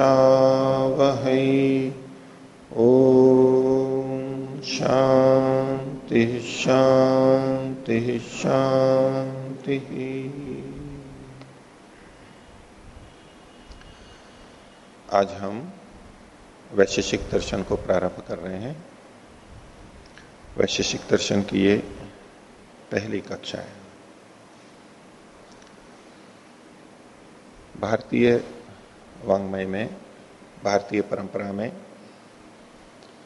वह ओ शांति शांति शांति आज हम वैशेषिक दर्शन को प्रारंभ कर रहे हैं। वैशेषिक दर्शन की ये पहली कक्षा है। भारतीय वांग्मय में, भारतीय परंपरा में,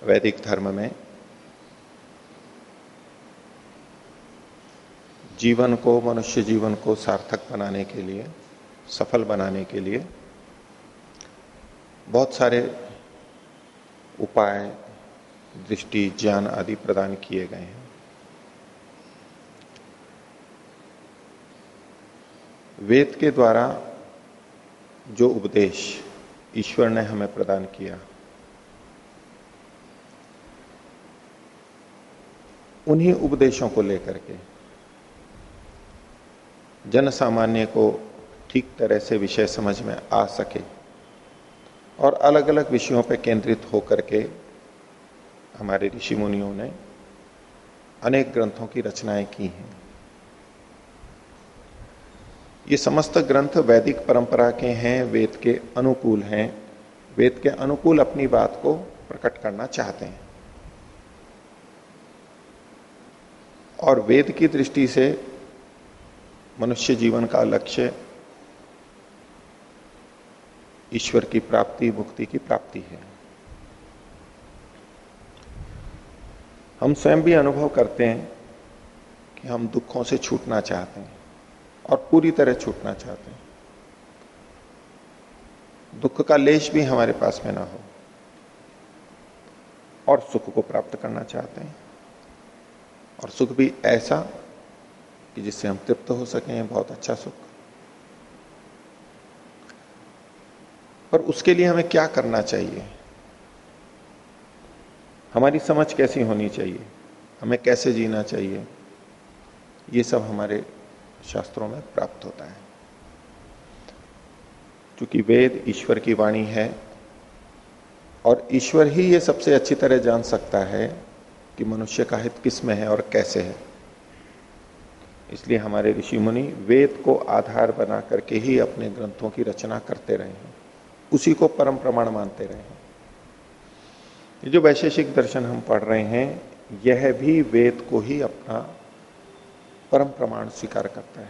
वैदिक धर्म में, जीवन को, मनुष्य जीवन को सार्थक बनाने के लिए, सफल बनाने के लिए बहुत सारे उपाय, दृष्टि, ज्ञान आदि प्रदान किए गए हैं। वेद के द्वारा जो उपदेश ईश्वर ने हमें प्रदान किया। उन्हीं उपदेशों को लेकर के जन सामान्य को ठीक तरह से विषय समझ में आ सके और अलग अलग विषयों पर केंद्रित होकर के हमारे ऋषि मुनियों ने अनेक ग्रंथों की रचनाएँ की हैं। ये समस्त ग्रंथ वैदिक परंपरा के हैं, वेद के अनुकूल हैं। वेद के अनुकूल अपनी बात को प्रकट करना चाहते हैं। और वेद की दृष्टि से मनुष्य जीवन का लक्ष्य ईश्वर की प्राप्ति, मुक्ति की प्राप्ति है। हम स्वयं भी अनुभव करते हैं कि हम दुखों से छूटना चाहते हैं। और पूरी तरह छूटना चाहते हैं। दुख का लेश भी हमारे पास में ना हो और सुख को प्राप्त करना चाहते हैं। और सुख भी ऐसा कि जिससे हम तृप्त हो सकें बहुत अच्छा सुख। पर उसके लिए हमें क्या करना चाहिए? हमारी समझ कैसी होनी चाहिए? हमें कैसे जीना चाहिए? ये सब हमारे शास्त्रों में प्राप्त होता है। क्योंकि वेद ईश्वर की वाणी है और ईश्वर ही ये सबसे अच्छी तरह जान सकता है कि मनुष्य का हित किसमें है और कैसे है। इसलिए हमारे ऋषि मुनि वेद को आधार बना करके ही अपने ग्रंथों की रचना करते रहे हैं। उसी को परम प्रमाण मानते रहे हैं। ये जो वैशेषिक दर्शन हम पढ़ रहे हैं, यह भी वेद को ही अपना परम प्रमाण स्वीकार करता है।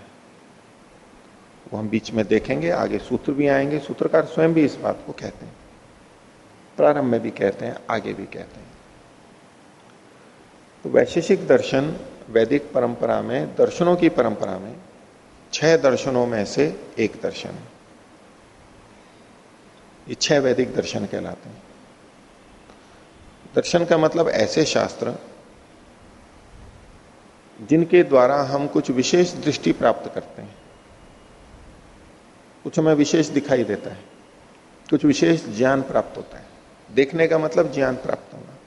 वो हम बीच में देखेंगे, आगे सूत्र भी आएँगे, सूत्रकार स्वयं भी इस बात को कहते हैं। प्रारंभ में भी कहते हैं, आगे भी कहते हैं। तो वैशेषिक दर्शन वैदिक परंपरा में, दर्शनों की परंपरा में, छह दर्शनों में से एक दर्शन है। ये छह वैदिक दर्शन कहलाते हैं। दर्शन का मतलब ऐसे शास्त्र जिनके द्वारा हम कुछ विशेष दृष्टि प्राप्त करते हैं। कुछ हमें विशेष दिखाई देता है। कुछ विशेष ज्ञान प्राप्त होता है। देखने का मतलब ज्ञान प्राप्त होना।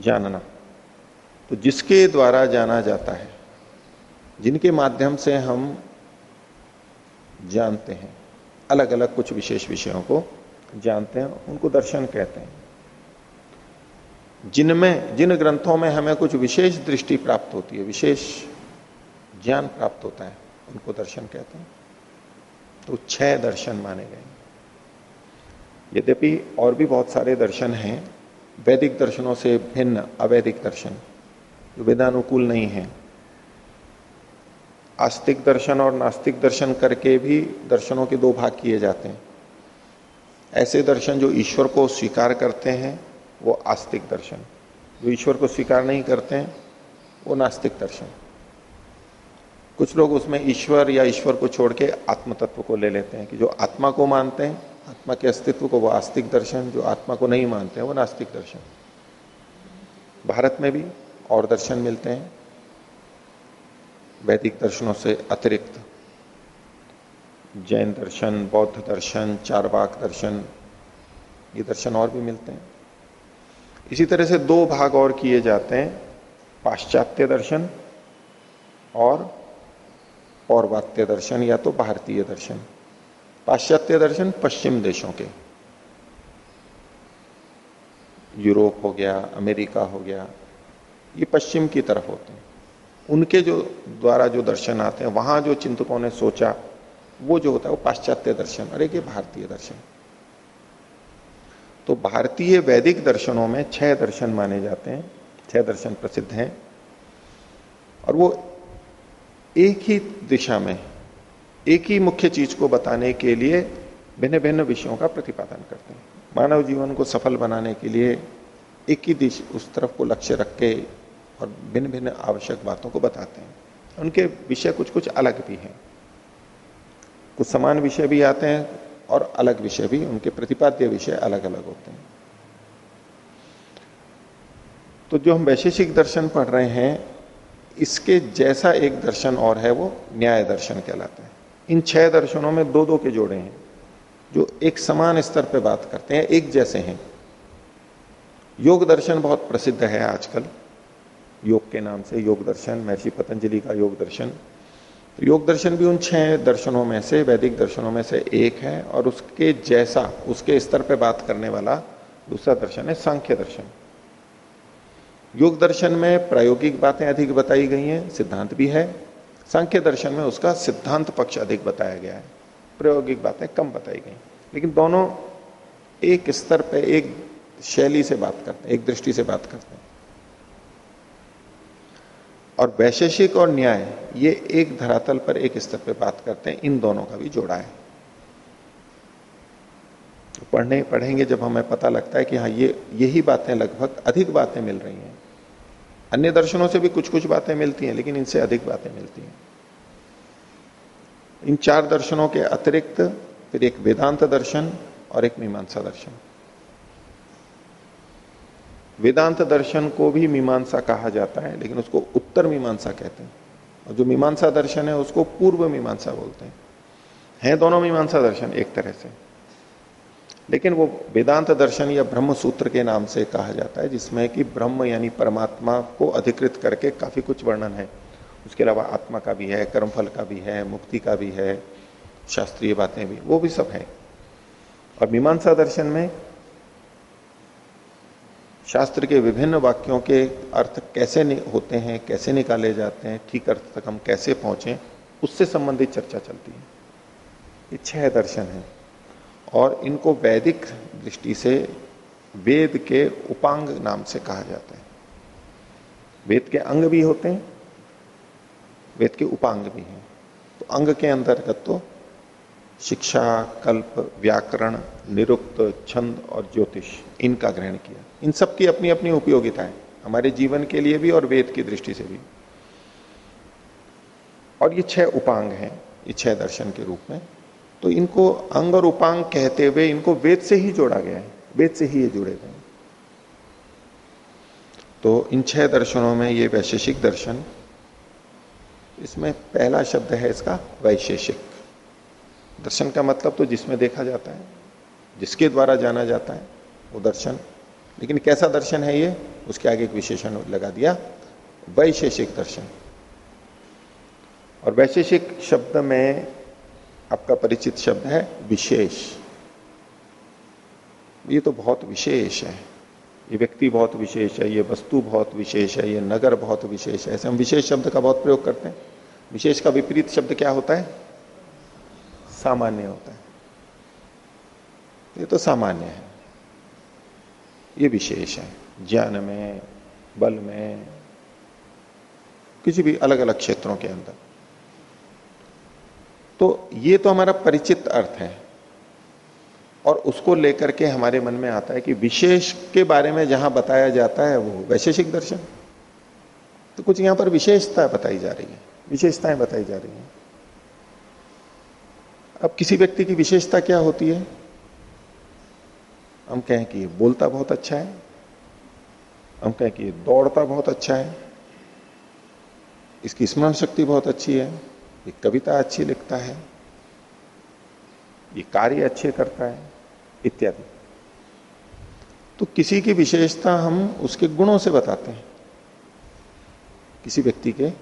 जानना। तो जिसके द्वारा जाना जाता है, जिनके माध्यम से हम जानते हैं अलग अलग कुछ विशेष विषयों को जानते हैं, उनको दर्शन कहते हैं। जिनमें, जिन ग्रंथों में हमें कुछ विशेष दृष्टि प्राप्त होती है, विशेष ज्ञान प्राप्त होता है, उनको दर्शन कहते हैं। तो छह दर्शन माने गए। यद्यपि और भी बहुत सारे दर्शन हैं, वैदिक दर्शनों से भिन्न, अवैदिक दर्शन, जो वेदानुकूल नहीं है। आस्तिक दर्शन और नास्तिक दर्शन करके भी दर्शनों के दो भाग किए जाते हैं। ऐसे दर्शन जो ईश्वर को स्वीकार करते हैं वो आस्तिक दर्शन। जो ईश्वर को स्वीकार नहीं करते हैं, वो नास्तिक दर्शन। कुछ लोग उसमें ईश्वर या ईश्वर को छोड़ के आत्म तत्व को ले लेते हैं कि जो आत्मा को मानते हैं, आत्मा के अस्तित्व को वो आस्तिक दर्शन, जो आत्मा को नहीं मानते हैं, वो नास्तिक दर्शन। भारत में भी और दर्शन मिलते हैं, वैदिक दर्शनों से अतिरिक्त। जैन दर्शन, बौद्ध दर्शन, चारवाक दर्शन, ये दर्शन और भी मिलते हैं। इसी तरह से दो भाग और किए जाते हैं, पाश्चात्य दर्शन और पौर्वात्य दर्शन या तो भारतीय दर्शन। पाश्चात्य दर्शन पश्चिम देशों के। यूरोप हो गया, अमेरिका हो गया, ये पश्चिम की तरफ़ होते हैं। उनके जो द्वारा जो दर्शन आते हैं, वहाँ जो चिंतकों ने सोचा, वो जो होता है वो पाश्चात्य दर्शन, और एक भारतीय दर्शन। तो भारतीय वैदिक दर्शनों में छह दर्शन माने जाते हैं, छह दर्शन प्रसिद्ध हैं। और वो एक ही दिशा में, एक ही मुख्य चीज़ को बताने के लिए भिन्न भिन्न विषयों का प्रतिपादन करते हैं। मानव जीवन को सफल बनाने के लिए एक ही दिश, उस तरफ़ को लक्ष्य रख के और भिन्न भिन्न आवश्यक बातों को बताते हैं। उनके विषय कुछ कुछ अलग भी हैं। कुछ समान विषय भी आते हैं और अलग विषय भी, उनके प्रतिपाद्य विषय अलग अलग होते हैं। तो जो हम वैशेषिक दर्शन पढ़ रहे हैं, इसके जैसा एक दर्शन और है, वो न्याय दर्शन कहलाते हैं। इन छह दर्शनों में दो दो के जोड़े हैं, जो एक समान स्तर पे बात करते हैं, एक जैसे हैं। योग दर्शन बहुत प्रसिद्ध है आजकल, योग के नाम से योग दर्शन, महर्षि पतंजलि का योग दर्शन योग दर्शन भी उन छह दर्शनों में से, वैदिक दर्शनों में से एक है और उसके जैसा, उसके स्तर पर बात करने वाला दूसरा दर्शन है, सांख्य दर्शन। योग दर्शन में प्रायोगिक बातें अधिक बताई गई हैं, सिद्धांत भी है। सांख्य दर्शन में उसका सिद्धांत पक्ष अधिक बताया गया है, प्रायोगिक बातें कम बताई गई। लेकिन दोनों एक स्तर पर एक शैली से बात करते हैं, एक दृष्टि से बात करते हैं। और वैशेषिक और न्याय, ये एक धरातल पर एक स्तर पे बात करते हैं। इन दोनों का भी जोड़ा है। तो पढ़ने, पढ़ेंगे जब हमें पता लगता है कि हाँ ये, यही बातें लगभग अधिक बातें मिल रही हैं। अन्य दर्शनों से भी कुछ कुछ बातें मिलती हैं, लेकिन इनसे अधिक बातें मिलती हैं। इन चार दर्शनों के अतिरिक्त फिर एक वेदांत दर्शन और एक मीमांसा दर्शन। वेदांत दर्शन को भी मीमांसा कहा जाता है, लेकिन उसको उत्तर मीमांसा कहते हैं। और जो मीमांसा दर्शन है, उसको पूर्व मीमांसा बोलते हैं। हैं दोनों मीमांसा दर्शन एक तरह से। लेकिन वो वेदांत दर्शन या ब्रह्म सूत्र के नाम से कहा जाता है, जिसमें कि ब्रह्म यानी परमात्मा को अधिकृत करके काफ़ी कुछ वर्णन है। उसके अलावा आत्मा का भी है, कर्मफल का भी है, मुक्ति का भी है, शास्त्रीय बातें भी, वो भी सब है। और मीमांसा दर्शन में शास्त्र के विभिन्न वाक्यों के अर्थ कैसे होते हैं, कैसे निकाले जाते हैं, ठीक अर्थ तक हम कैसे पहुँचे, उससे संबंधित चर्चा चलती है। ये छह दर्शन है। और इनको वैदिक दृष्टि से वेद के उपांग नाम से कहा जाता है। वेद के अंग भी होते हैं, वेद के उपांग भी हैं। तो अंग के अंतर्गत तो शिक्षा, कल्प, व्याकरण, निरुक्त, छंद और ज्योतिष, इनका ग्रहण किया। इन सब की अपनी अपनी उपयोगिता है हमारे जीवन के लिए भी और वेद की दृष्टि से भी। और ये छह उपांग हैं, ये छह दर्शन के रूप में। तो इनको अंग और उपांग कहते हुए इनको वेद से ही जोड़ा गया है, वेद से ही ये जुड़े गए तो इन छह दर्शनों में ये वैशेषिक दर्शन, इसमें पहला शब्द है इसका वैशेषिक। दर्शन का मतलब तो जिसमें देखा जाता है, जिसके द्वारा जाना जाता है, वो दर्शन। लेकिन कैसा दर्शन है ये? उसके आगे एक विशेषण लगा दिया, वैशेषिक दर्शन। और वैशेषिक शब्द में आपका परिचित शब्द है विशेष। ये तो बहुत विशेष है। ये व्यक्ति बहुत विशेष है, ये वस्तु बहुत विशेष है, ये नगर बहुत विशेष है। ऐसे हम विशेष शब्द का बहुत प्रयोग करते हैं। विशेष का विपरीत शब्द क्या होता है? सामान्य होता है। ये तो सामान्य है। ये विशेष है। ज्ञान में, बल में, किसी भी अलग अलग क्षेत्रों के अंदर। तो ये तो हमारा परिचित अर्थ है। और उसको लेकर के हमारे मन में आता है कि विशेष के बारे में जहाँ बताया जाता है वो वैशेषिक दर्शन। तो कुछ यहाँ पर विशेषता बताई जा रही है। विशेषताएँ बताई जा रही हैं। अब किसी व्यक्ति की विशेषता क्या होती है? हम कहें कि ये बोलता बहुत अच्छा है। हम कहें कि दौड़ता बहुत अच्छा है। इसकी स्मरण शक्ति बहुत अच्छी है। ये कविता अच्छी लिखता है। ये कार्य अच्छे करता है, इत्यादि। तो किसी की विशेषता हम उसके गुणों से बताते हैं। किसी व्यक्ति के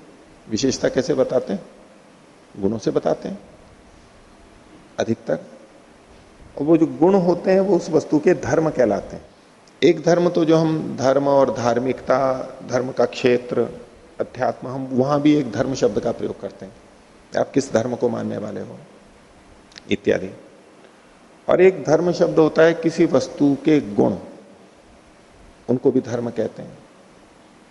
विशेषता कैसे बताते हैं? गुणों से बताते हैं। अधिकतर और वो जो गुण होते हैं, वो उस वस्तु के धर्म कहलाते हैं। एक धर्म तो जो हम धर्म और धार्मिकता, धर्म का क्षेत्र, अध्यात्म, हम वहाँ भी एक धर्म शब्द का प्रयोग करते हैं। आप किस धर्म को मानने वाले हो? इत्यादि। और एक धर्म शब्द होता है, किसी वस्तु के गुण। उनको भी धर्म कहते हैं।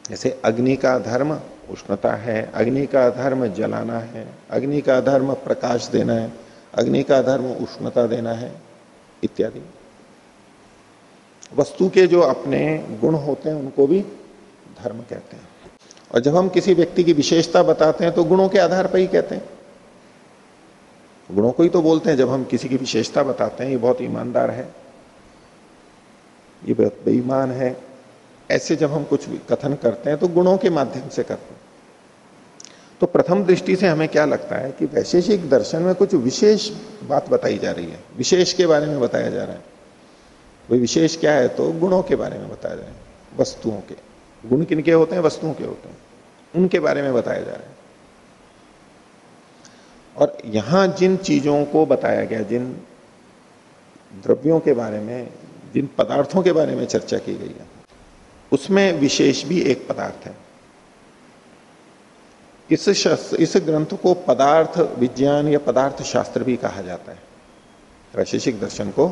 जैसे अग्नि का धर्म, उष्णता है। अग्नि का धर्म जलाना है। अग्नि का धर्म प्रकाश देना है। अग्नि का धर्म उष्णता देना है, इत्यादि। वस्तु के जो अपने गुण होते हैं, उनको भी धर्म कहते हैं। और जब हम किसी व्यक्ति की विशेषता बताते हैं तो गुणों के आधार पर ही कहते हैं। गुणों को ही तो बोलते हैं, जब हम किसी की विशेषता बताते हैं, ये बहुत ईमानदार है, ये बहुत बेईमान है, ऐसे जब हम कुछ कथन करते हैं तो गुणों के माध्यम से करते हैं। तो प्रथम दृष्टि से हमें क्या लगता है कि वैशेषिक दर्शन में कुछ विशेष बात बताई जा रही है। विशेष के बारे में बताया जा रहा है। वही विशेष क्या है तो गुणों के बारे में बताया जा रहा है, वस्तुओं के। गुण किन के होते हैं? वस्तुओं के होते हैं। उनके बारे में बताया जा रहा है। और यहाँ जिन चीज़ों को बताया गया, जिन द्रव्यों के बारे में, जिन पदार्थों के बारे में चर्चा की गई है, उसमें विशेष भी एक पदार्थ है। इस शास्त्र, इस ग्रंथ को पदार्थ विज्ञान या पदार्थ शास्त्र भी कहा जाता है। वैशेषिक दर्शन को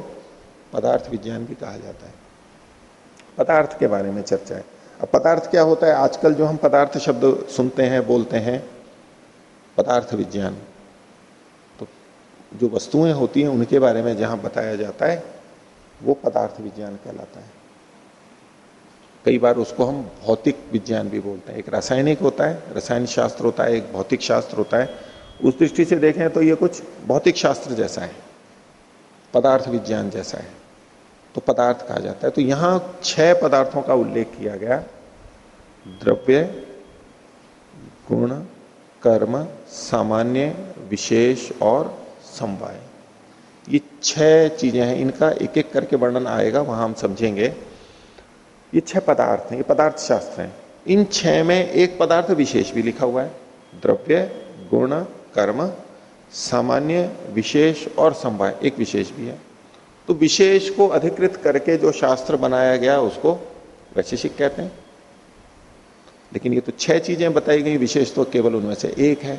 पदार्थ विज्ञान भी कहा जाता है। पदार्थ के बारे में चर्चा है। अब पदार्थ क्या होता है? आजकल जो हम पदार्थ शब्द सुनते हैं, बोलते हैं, पदार्थ विज्ञान तो जो वस्तुएँ होती हैं, उनके बारे में जहाँ बताया जाता है, वो पदार्थ विज्ञान कहलाता है। कई बार उसको हम भौतिक विज्ञान भी बोलते हैं। एक रासायनिक होता है रसायन शास्त्र होता है, एक भौतिक शास्त्र होता है। उस दृष्टि से देखें तो ये कुछ भौतिक शास्त्र जैसा है, पदार्थ विज्ञान जैसा है तो पदार्थ कहा जाता है। तो यहाँ छह पदार्थों का उल्लेख किया गया। द्रव्य, गुण, कर्म, सामान्य, विशेष और समवाय। ये छह चीज़ें हैं, इनका एक एक करके वर्णन आएगा, वहाँ हम समझेंगे। ये छह पदार्थ हैं, ये पदार्थ शास्त्र हैं। इन छह में एक पदार्थ विशेष भी लिखा हुआ है। द्रव्य, गुण, कर्म, सामान्य, विशेष और समवाय एक विशेष भी है। तो विशेष को अधिकृत करके जो शास्त्र बनाया गया, उसको वैशेषिक कहते हैं। लेकिन ये तो छह चीज़ें बताई गई, विशेष तो केवल उनमें से एक है।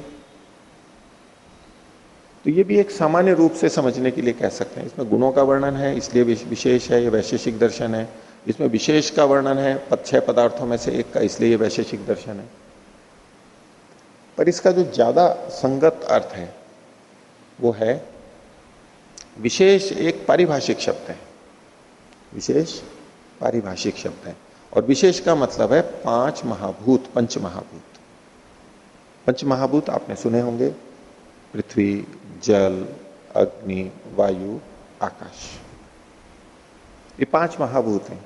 तो ये भी एक सामान्य रूप से समझने के लिए कह सकते हैं। इसमें गुणों का वर्णन है, इसलिए विशेष है, ये वैशेषिक दर्शन है। इसमें विशेष का वर्णन है छह पदार्थों में से एक का, इसलिए ये वैशेषिक दर्शन है। पर इसका जो ज़्यादा संगत अर्थ है, वो है विशेष एक पारिभाषिक शब्द है। विशेष पारिभाषिक शब्द है। और विशेष का मतलब है पाँच महाभूत, पंच महाभूत। पंच महाभूत आपने सुने होंगे। पृथ्वी, जल, अग्नि, वायु, आकाश। ये पाँच महाभूत हैं।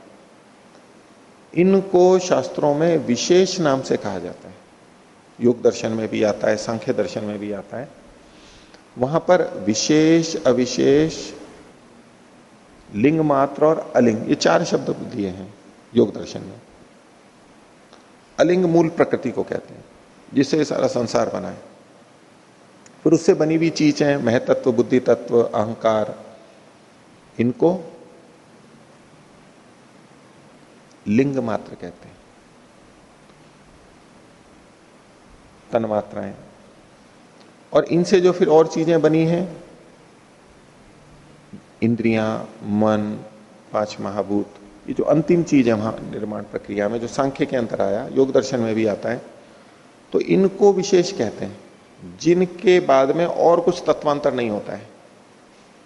इनको शास्त्रों में विशेष नाम से कहा जाता है। योग दर्शन में भी आता है, सांख्य दर्शन में भी आता है। वहाँ पर विशेष, अविशेष, लिंग मात्र और अलिंग, ये चार शब्द दिए हैं योग दर्शन में। अलिंग मूल प्रकृति को कहते हैं, जिससे सारा संसार बना है। फिर उससे बनी हुई चीज़ महतत्व, बुद्धि तत्व, अहंकार, इनको लिंग मात्र कहते हैं। तन मात्राएँ। और इनसे जो फिर और चीज़ें बनी हैं, इंद्रियाँ, मन, पाँच महाभूत, ये जो अंतिम चीज़ है वहाँ निर्माण प्रक्रिया में, जो सांख्य के अंतर आया, योग दर्शन में भी आता है तो इनको विशेष कहते हैं। जिनके बाद में और कुछ तत्वांतर नहीं होता है।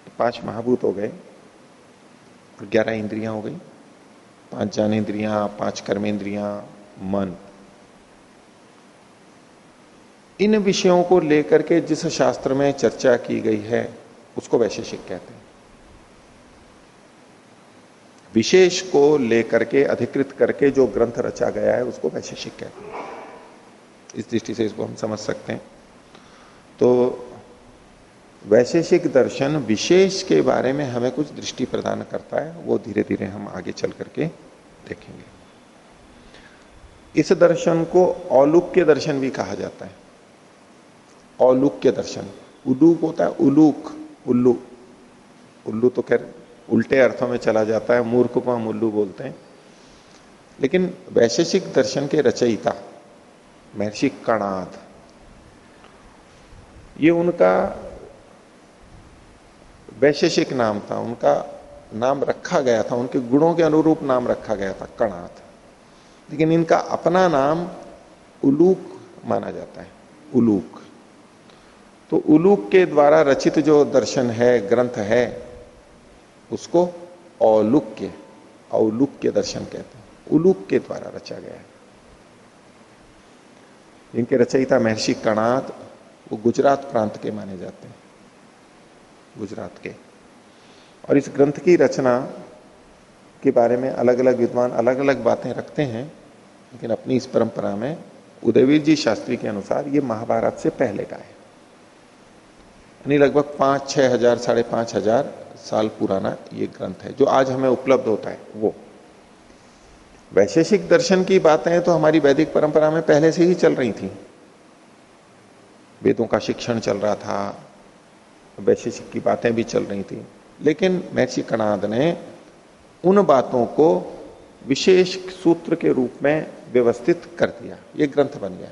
तो पाँच महाभूत हो गए, और ग्यारह इंद्रियाँ हो गई। पाँच ज्ञानेन्द्रियाँ, पाँच कर्मेंद्रियाँ, मन। इन विषयों को लेकर के जिस शास्त्र में चर्चा की गई है, उसको वैशेषिक कहते हैं। विशेष को लेकर के, अधिकृत करके जो ग्रंथ रचा गया है, उसको वैशेषिक कहते हैं। इस दृष्टि से इसको हम समझ सकते हैं। तो वैशेषिक दर्शन विशेष के बारे में हमें कुछ दृष्टि प्रदान करता है, वो धीरे धीरे हम आगे चल करके देखेंगे। इस दर्शन को औलुक्य दर्शन भी कहा जाता है। औलुक्य दर्शन उलूक होता है उलूक, उल्लू। उल्लू तो खैर उल्टे अर्थों में चला जाता है, मूर्ख को हम उल्लू बोलते हैं। लेकिन वैशेषिक दर्शन के रचयिता, महर्षि कणाद, ये उनका वैशेषिक नाम था, उनका नाम रखा गया था, उनके गुणों के अनुरूप नाम रखा गया था कणाथ लेकिन इनका अपना नाम उलूक माना जाता है, उलूक। तो उलूक के द्वारा रचित जो दर्शन है, ग्रंथ है, उसको औलुक्य औलुक्य दर्शन कहते हैं। उलूक के द्वारा रचा गया है। इनके रचयिता महर्षि कणाद वो गुजरात प्रांत के माने जाते हैं। गुजरात के। और इस ग्रंथ की रचना के बारे में अलग अलग विद्वान अलग अलग बातें रखते हैं, लेकिन अपनी इस परंपरा में उदयवीर जी शास्त्री के अनुसार ये महाभारत से पहले का है। यानी लगभग पाँच, छह हज़ार, साढ़े पाँच हज़ार साल पुराना ये ग्रंथ है, जो आज हमें उपलब्ध होता है, वो। वैशेषिक दर्शन की बातें तो हमारी वैदिक परंपरा में पहले से ही चल रही थी। वेदों का शिक्षण चल रहा था वैशेषिक की बातें भी चल रही थी। लेकिन महर्षि कणाद ने उन बातों को विशेष सूत्र के रूप में व्यवस्थित कर दिया। ये ग्रंथ बन गया।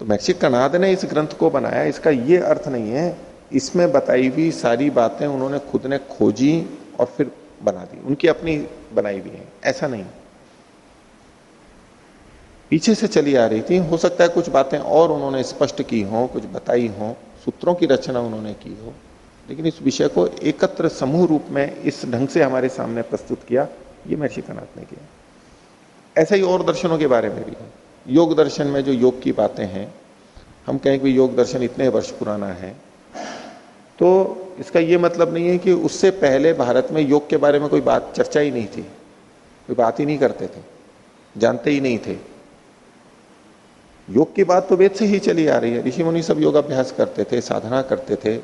तो महर्षि कणाद ने इस ग्रंथ को बनाया। इसका ये अर्थ नहीं है, इसमें बताई हुई सारी बातें उन्होंने खुद ने खोजी और फिर बना दी। उनकी अपनी बनाई हुई है। ऐसा नहीं। पीछे से चली आ रही थी। हो सकता है कुछ बातें और उन्होंने स्पष्ट की हो, कुछ बताई हो। सूत्रों की रचना उन्होंने की हो। लेकिन इस विषय को एकत्र समूह रूप में इस ढंग से हमारे सामने प्रस्तुत किया, ये महर्षि कनाथ ने किया। ऐसा ही और दर्शनों के बारे में भी है। योग दर्शन में जो योग की बातें हैं, हम कहें कि योग दर्शन इतने वर्ष पुराना है। तो इसका ये मतलब नहीं है कि उससे पहले भारत में योग के बारे में कोई बात, चर्चा ही नहीं थी। कोई बात ही नहीं करते थे। जानते ही नहीं थे। योग की बात तो वेद से ही चली आ रही है। ऋषि मुनि सब योग अभ्यास करते थे, साधना करते थे,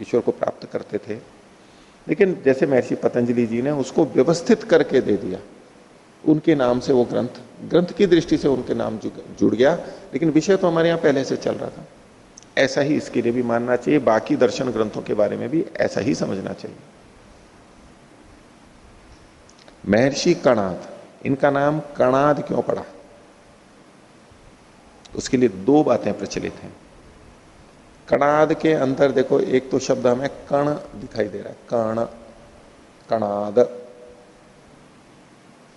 ईश्वर को प्राप्त करते थे। लेकिन जैसे महर्षि पतंजलि जी ने उसको व्यवस्थित करके दे दिया। उनके नाम से वो ग्रंथ ग्रंथ की दृष्टि से उनके नाम जुड़ गया। लेकिन विषय तो हमारे यहाँ पहले से चल रहा था। ऐसा ही इसके लिए भी मानना चाहिए, बाकी दर्शन ग्रंथों के बारे में भी ऐसा ही समझना चाहिए। महर्षि कणाद, इनका नाम कणाद क्यों पड़ा? उसके लिए दो बातें प्रचलित हैं। कणाद के अंदर देखो, एक तो शब्द हमें कण दिखाई दे रहा है। कण, कणाद,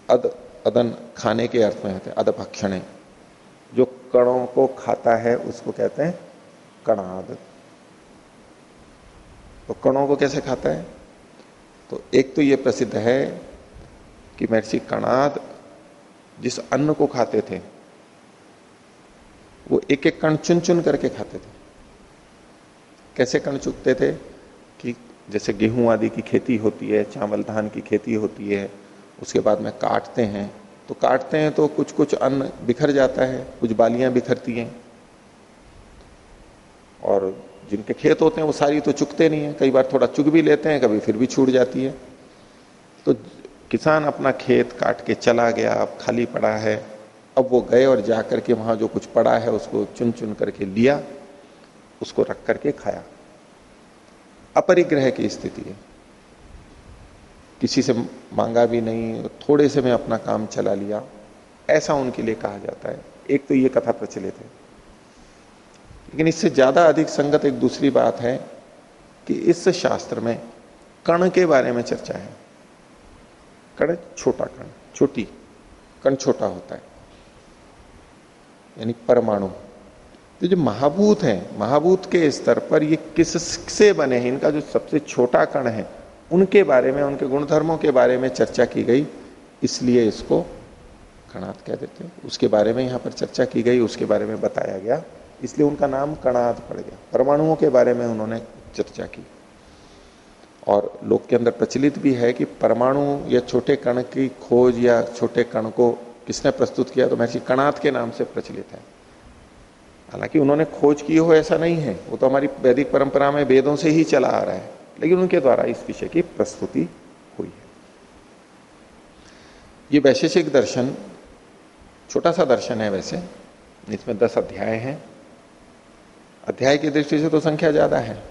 अद, अदन खाने के अर्थ में होते हैं अदभक्षण जो कणों को खाता है, उसको कहते हैं कणाद। तो कणों को कैसे खाता है? तो एक तो ये प्रसिद्ध है कि महर्षि कणाद जिस अन्न को खाते थे वो एक एक कण चुन चुन करके खाते थे। कैसे कण चुकते थे कि जैसे गेहूँ आदि की खेती होती है, चावल, धान की खेती होती है, उसके बाद में काटते हैं। तो काटते हैं तो कुछ कुछ अन्न बिखर जाता है, कुछ बालियाँ बिखरती हैं। और जिनके खेत होते हैं वो सारी तो चुकते नहीं है, कई बार थोड़ा चुग भी लेते हैं, कभी फिर भी छूट जाती है। तो किसान अपना खेत काट के चला गया, अब खाली पड़ा है। अब वो गए और जाकर के वहाँ जो कुछ पड़ा है उसको चुन चुन करके लिया, उसको रख करके खाया। अपरिग्रह की स्थिति है। किसी से मांगा भी नहीं, थोड़े से मैं अपना काम चला लिया, ऐसा उनके लिए कहा जाता है। एक तो ये कथा प्रचलित है। लेकिन इससे ज़्यादा अधिक संगत एक दूसरी बात है कि इस शास्त्र में कण के बारे में चर्चा है। कण छोटा कण, छोटी, कण छोटा होता है। यानी परमाणु। तो जो महाभूत है, महाभूत के स्तर पर ये किससे बने हैं? इनका जो सबसे छोटा कण है, उनके बारे में, उनके गुणधर्मों के बारे में चर्चा की गई, इसलिए इसको कणाद कह देते हैं। उसके बारे में यहाँ पर चर्चा की गई, उसके बारे में बताया गया, इसलिए उनका नाम कणाद पड़ गया। परमाणुओं के बारे में उन्होंने चर्चा की। और लोक के अंदर प्रचलित भी है कि परमाणु या छोटे कण की खोज या छोटे कण को किसने प्रस्तुत किया? तो महर्षि कणाद के नाम से प्रचलित है। हालाँकि उन्होंने खोज की हो, ऐसा नहीं है। वो तो हमारी वैदिक परंपरा में वेदों से ही चला आ रहा है। लेकिन उनके द्वारा इस विषय की प्रस्तुति हुई है। ये वैशेषिक दर्शन छोटा सा दर्शन है वैसे। इसमें दस अध्याय हैं। अध्याय की दृष्टि से तो संख्या ज़्यादा है।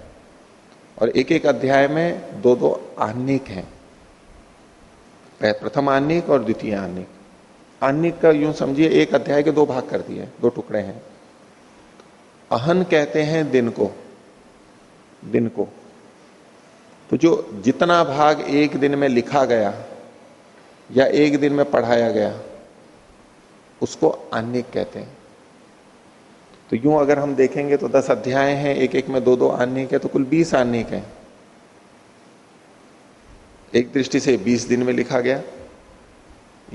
और एक एक अध्याय में दो दो आनिक हैं प्रथम आनिक और द्वितीय आनिक आनिक का यूँ समझिए, एक अध्याय के दो भाग कर दिए, दो टुकड़े हैं। अहन कहते हैं दिन को दिन को। तो जो जितना भाग एक दिन में लिखा गया या एक दिन में पढ़ाया गया, उसको आनिक कहते हैं। तो यूँ अगर हम देखेंगे तो दस अध्याय हैं एक एक में दो दो आनिक है तो कुल बीस आनिक है एक दृष्टि से बीस दिन में लिखा गया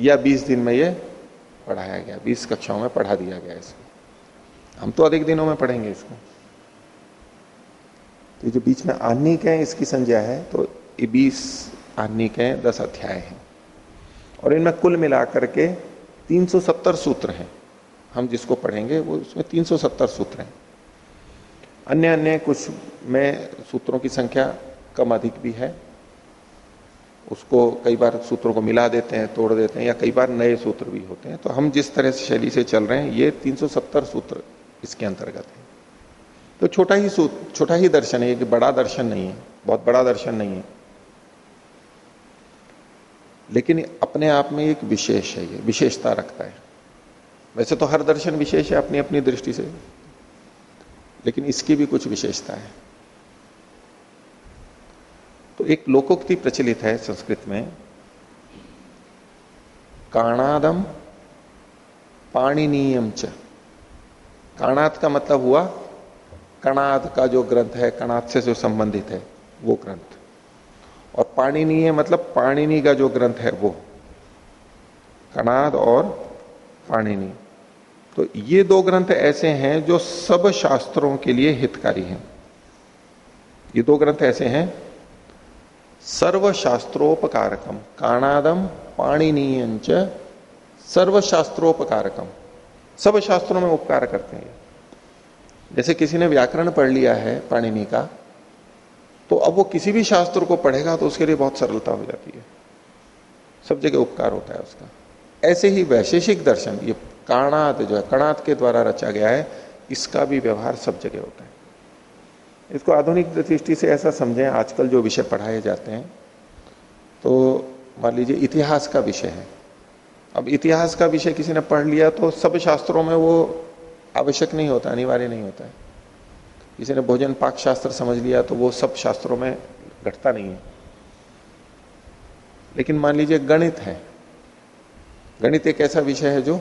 या बीस दिन में ये पढ़ाया गया, बीस कक्षाओं में पढ़ा दिया गया इसको हम तो अधिक दिनों में पढ़ेंगे इसको। तो जो बीच में आनिक है, इसकी संज्ञा है तो ये बीस आनिक है, दस अध्याय है। और इनमें कुल मिलाकर के 370 सूत्र हैं। हम जिसको पढ़ेंगे, वो उसमें 370 सूत्र हैं। अन्य अन्य कुछ में सूत्रों की संख्या कम अधिक भी है। उसको कई बार सूत्रों को मिला देते हैं, तोड़ देते हैं, या कई बार नए सूत्र भी होते हैं। तो हम जिस तरह से शैली से चल रहे हैं, ये 370 सूत्र इसके अंतर्गत है। तो छोटा ही सूत्र छोटा ही दर्शन है कि बड़ा दर्शन नहीं है, बहुत बड़ा दर्शन नहीं है। लेकिन अपने आप में एक विशेष है ये, विशेषता रखता है। वैसे तो हर दर्शन विशेष है अपनी अपनी दृष्टि से, लेकिन इसकी भी कुछ विशेषता है। तो एक लोकोक्ति प्रचलित है संस्कृत में। काणादम पाणिनीयम च। काणाद का मतलब हुआ, कणाद का जो ग्रंथ है कणाद से जो संबंधित है, वो ग्रंथ। और पाणिनीय मतलब पाणिनी का जो ग्रंथ है, वो। कणाद और पाणिनी। तो ये दो ग्रंथ ऐसे हैं जो सब शास्त्रों के लिए हितकारी हैं। ये दो ग्रंथ ऐसे हैं सर्व शास्त्रोपकारकम काणादम पाणिनीय सर्व शास्त्रोपकारकम सब शास्त्रों में उपकार करते हैं। जैसे किसी ने व्याकरण पढ़ लिया है, पाणिनी का तो अब वो किसी भी शास्त्र को पढ़ेगा तो उसके लिए बहुत सरलता हो जाती है। सब जगह उपकार होता है उसका। ऐसे ही वैशेषिक दर्शन, ये काणात जो है कणात के द्वारा रचा गया है, इसका भी व्यवहार सब जगह होता है। इसको आधुनिक दृष्टि से ऐसा समझें, आजकल जो विषय पढ़ाए जाते हैं तो मान लीजिए इतिहास का विषय है। अब इतिहास का विषय किसी ने पढ़ लिया तो सब शास्त्रों में वो आवश्यक नहीं होता, अनिवार्य नहीं होता है। किसी ने भोजन पाक शास्त्र समझ लिया तो वो सब शास्त्रों में घटता नहीं है। लेकिन मान लीजिए गणित है। गणित एक ऐसा विषय है जो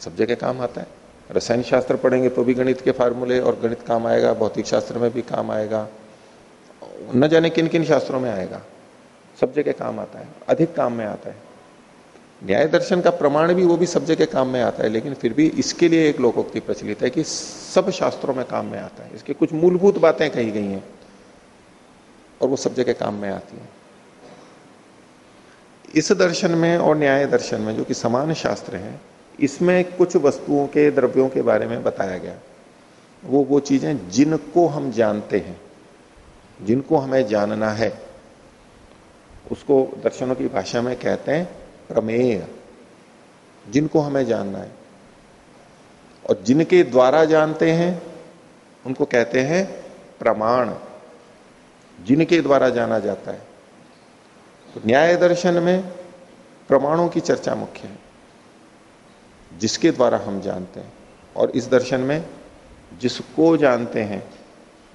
सब जगह काम आता है। रसायन शास्त्र पढ़ेंगे तो भी गणित के फार्मूले और गणित काम आएगा, भौतिक शास्त्र में भी काम आएगा। न जाने किन किन शास्त्रों में आएगा। सब जगह काम आता है, अधिक काम में आता है। न्याय दर्शन का प्रमाण भी वो भी सब जगह काम में आता है, लेकिन फिर भी इसके लिए एक लोकोक्ति प्रचलित है कि सब शास्त्रों में काम में आता है। इसके कुछ मूलभूत बातें कही गई हैं और वो सब जगह काम में आती है। इस दर्शन में और न्याय दर्शन में जो कि समान शास्त्र है इसमें कुछ वस्तुओं के, द्रव्यों के बारे में बताया गया। वो वो चीज़ें जिनको हम जानते हैं, जिनको हमें जानना है, उसको दर्शनों की भाषा में कहते हैं प्रमेय। जिनको हमें जानना है। और जिनके द्वारा जानते हैं, उनको कहते हैं प्रमाण। जिनके द्वारा जाना जाता है। तो न्याय दर्शन में प्रमाणों की चर्चा मुख्य है। जिसके द्वारा हम जानते हैं। और इस दर्शन में जिसको जानते हैं,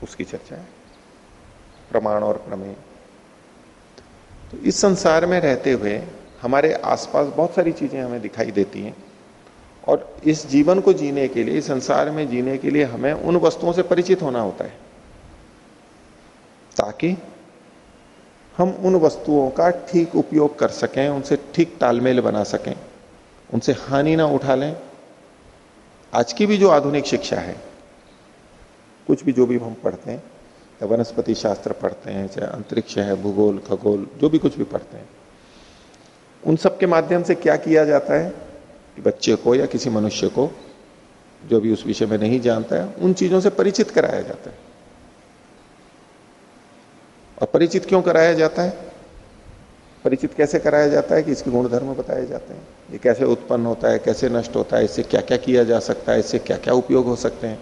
उसकी चर्चा है। प्रमाण और प्रमेय। तो इस संसार में रहते हुए हमारे आसपास बहुत सारी चीज़ें हमें दिखाई देती हैं। और इस जीवन को जीने के लिए संसार में जीने के लिए हमें उन वस्तुओं से परिचित होना होता है। ताकि हम उन वस्तुओं का ठीक उपयोग कर सकें, उनसे ठीक तालमेल बना सकें। उनसे हानि ना उठा लें। आज की भी जो आधुनिक शिक्षा है, कुछ भी जो भी हम पढ़ते हैं, या वनस्पति शास्त्र पढ़ते हैं, चाहे अंतरिक्ष है, भूगोल, खगोल, जो भी कुछ भी पढ़ते हैं, उन सब के माध्यम से क्या किया जाता है कि बच्चे को या किसी मनुष्य को जो भी उस विषय में नहीं जानता है, उन चीज़ों से परिचित कराया जाता है। और परिचित क्यों कराया जाता है? परिचित कैसे कराया जाता है कि इसके गुण धर्म बताए जाते हैं? ये कैसे उत्पन्न होता है, कैसे नष्ट होता है, इससे क्या क्या किया जा सकता है, इससे क्या क्या उपयोग हो सकते हैं?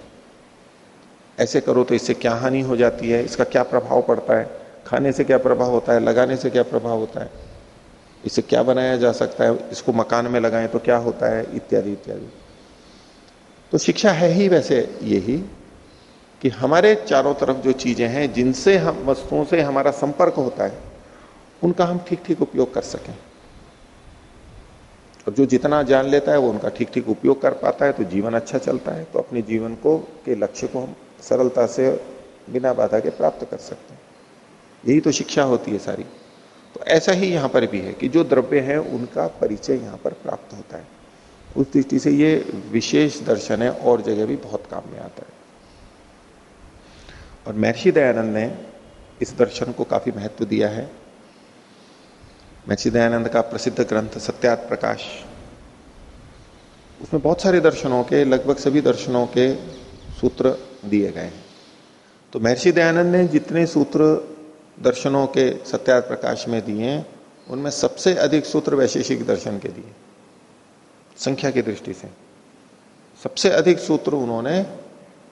ऐसे करो तो इससे क्या हानि हो जाती है, इसका क्या प्रभाव पड़ता है? खाने से क्या प्रभाव होता है, लगाने से क्या प्रभाव होता है? इससे क्या बनाया जा सकता है? इसको मकान में लगाएँ तो क्या होता है? इत्यादि इत्यादि। तो शिक्षा है ही वैसे यही कि हमारे चारों तरफ़ जो चीज़ें हैं, जिनसे हम, वस्तुओं से हमारा संपर्क होता है उनका हम ठीक ठीक उपयोग कर सकें। और जो जितना जान लेता है, वो उनका ठीक ठीक उपयोग कर पाता है तो जीवन अच्छा चलता है तो अपने जीवन को, के लक्ष्य को हम सरलता से बिना बाधा के प्राप्त कर सकते हैं। यही तो शिक्षा होती है सारी। तो ऐसा ही यहाँ पर भी है कि जो द्रव्य है, उनका परिचय यहाँ पर प्राप्त होता है। उस दृष्टि से ये विशेष दर्शन है, और जगह भी बहुत काम में आता है। और महर्षि दयानंद ने इस दर्शन को काफ़ी महत्व दिया है। महर्षि दयानंद का प्रसिद्ध ग्रंथ सत्यात प्रकाश। उसमें बहुत सारे दर्शनों के, लगभग सभी दर्शनों के सूत्र दिए गए हैं। तो महर्षि दयानंद ने जितने सूत्र दर्शनों के सत्यात प्रकाश में दिए हैं, उनमें सबसे अधिक सूत्र वैशेषिक दर्शन के दिए, संख्या की दृष्टि से। सबसे अधिक सूत्र उन्होंने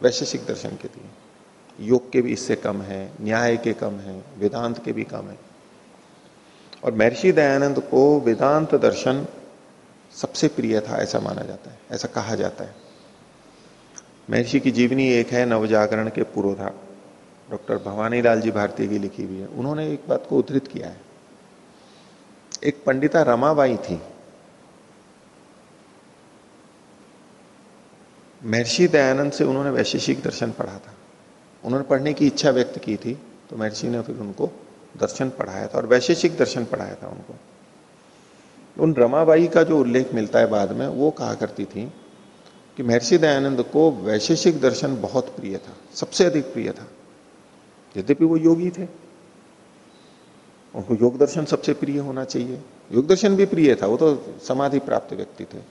वैशेषिक दर्शन के दिए। योग के भी इससे कम है, न्याय के कम है, वेदांत के भी कम है। और महर्षि दयानंद को वेदांत दर्शन सबसे प्रिय था, ऐसा माना जाता है, ऐसा कहा जाता है। महर्षि की जीवनी एक है, नवजागरण के पुरोधा डॉक्टर भवानी लाल जी भारती की लिखी हुई है। उन्होंने एक बात को उद्धृत किया है। एक पंडिता रमाबाई थी। महर्षि दयानंद से उन्होंने वैशेषिक दर्शन पढ़ा था। उन्होंने पढ़ने की इच्छा व्यक्त की थी तो महर्षि ने फिर उनको दर्शन पढ़ाया था और वैशेषिक दर्शन पढ़ाया था उनको। उन रमाबाई का जो उल्लेख मिलता है बाद में, वो कहा करती थी कि महर्षि दयानंद को वैशेषिक दर्शन बहुत प्रिय था, सबसे अधिक प्रिय था। यद्यपि वो योगी थे, उनको योग दर्शन सबसे प्रिय होना चाहिए। योग दर्शन भी प्रिय था, वो तो समाधि प्राप्त व्यक्ति थे।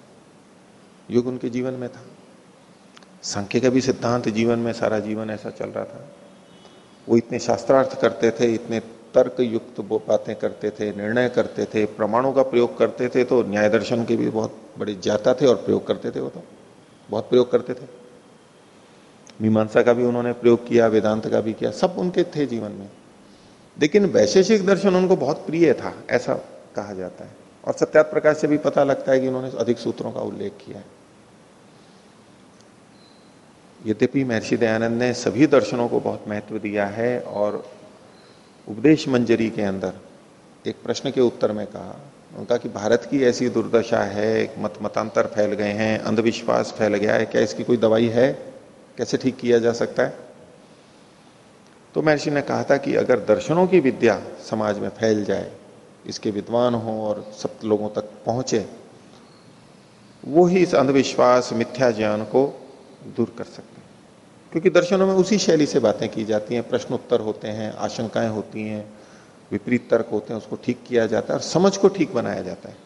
योग उनके जीवन में था। सांख्य का भी सिद्धांत, जीवन में सारा जीवन ऐसा चल रहा था। वो इतने शास्त्रार्थ करते थे, इतने तर्क युक्त बातें करते थे, निर्णय करते थे, प्रमाणों का प्रयोग करते थे तो न्याय दर्शन के भी बहुत बड़े ज्ञाता थे और प्रयोग करते थे वो तो। बहुत प्रयोग करते थे। मीमांसा का भी उन्होंने प्रयोग किया, वेदांत का भी किया, सब उनके थे जीवन में। लेकिन वैशेषिक दर्शन उनको बहुत प्रिय था, ऐसा कहा जाता है। और सत्यात प्रकाश से भी पता लगता है कि उन्होंने अधिक सूत्रों का उल्लेख किया है। यद्यपि महर्षि दयानंद ने सभी दर्शनों को बहुत महत्व दिया है और उपदेश मंजरी के अंदर एक प्रश्न के उत्तर में कहा, उनका कि भारत की ऐसी दुर्दशा है मत मतांतर फैल गए हैं, अंधविश्वास फैल गया है, क्या इसकी कोई दवाई है? कैसे ठीक किया जा सकता है? तो महर्षि ने कहा था कि अगर दर्शनों की विद्या समाज में फैल जाए, इसके विद्वान हो और सब लोगों तक पहुँचे, वो ही इस अंधविश्वास, मिथ्या ज्ञान को दूर कर सकते क्योंकि दर्शनों में उसी शैली से बातें की जाती हैं प्रश्न उत्तर होते हैं, आशंकाएँ होती हैं, विपरीत तर्क होते हैं, उसको ठीक किया जाता है और समझ को ठीक बनाया जाता है।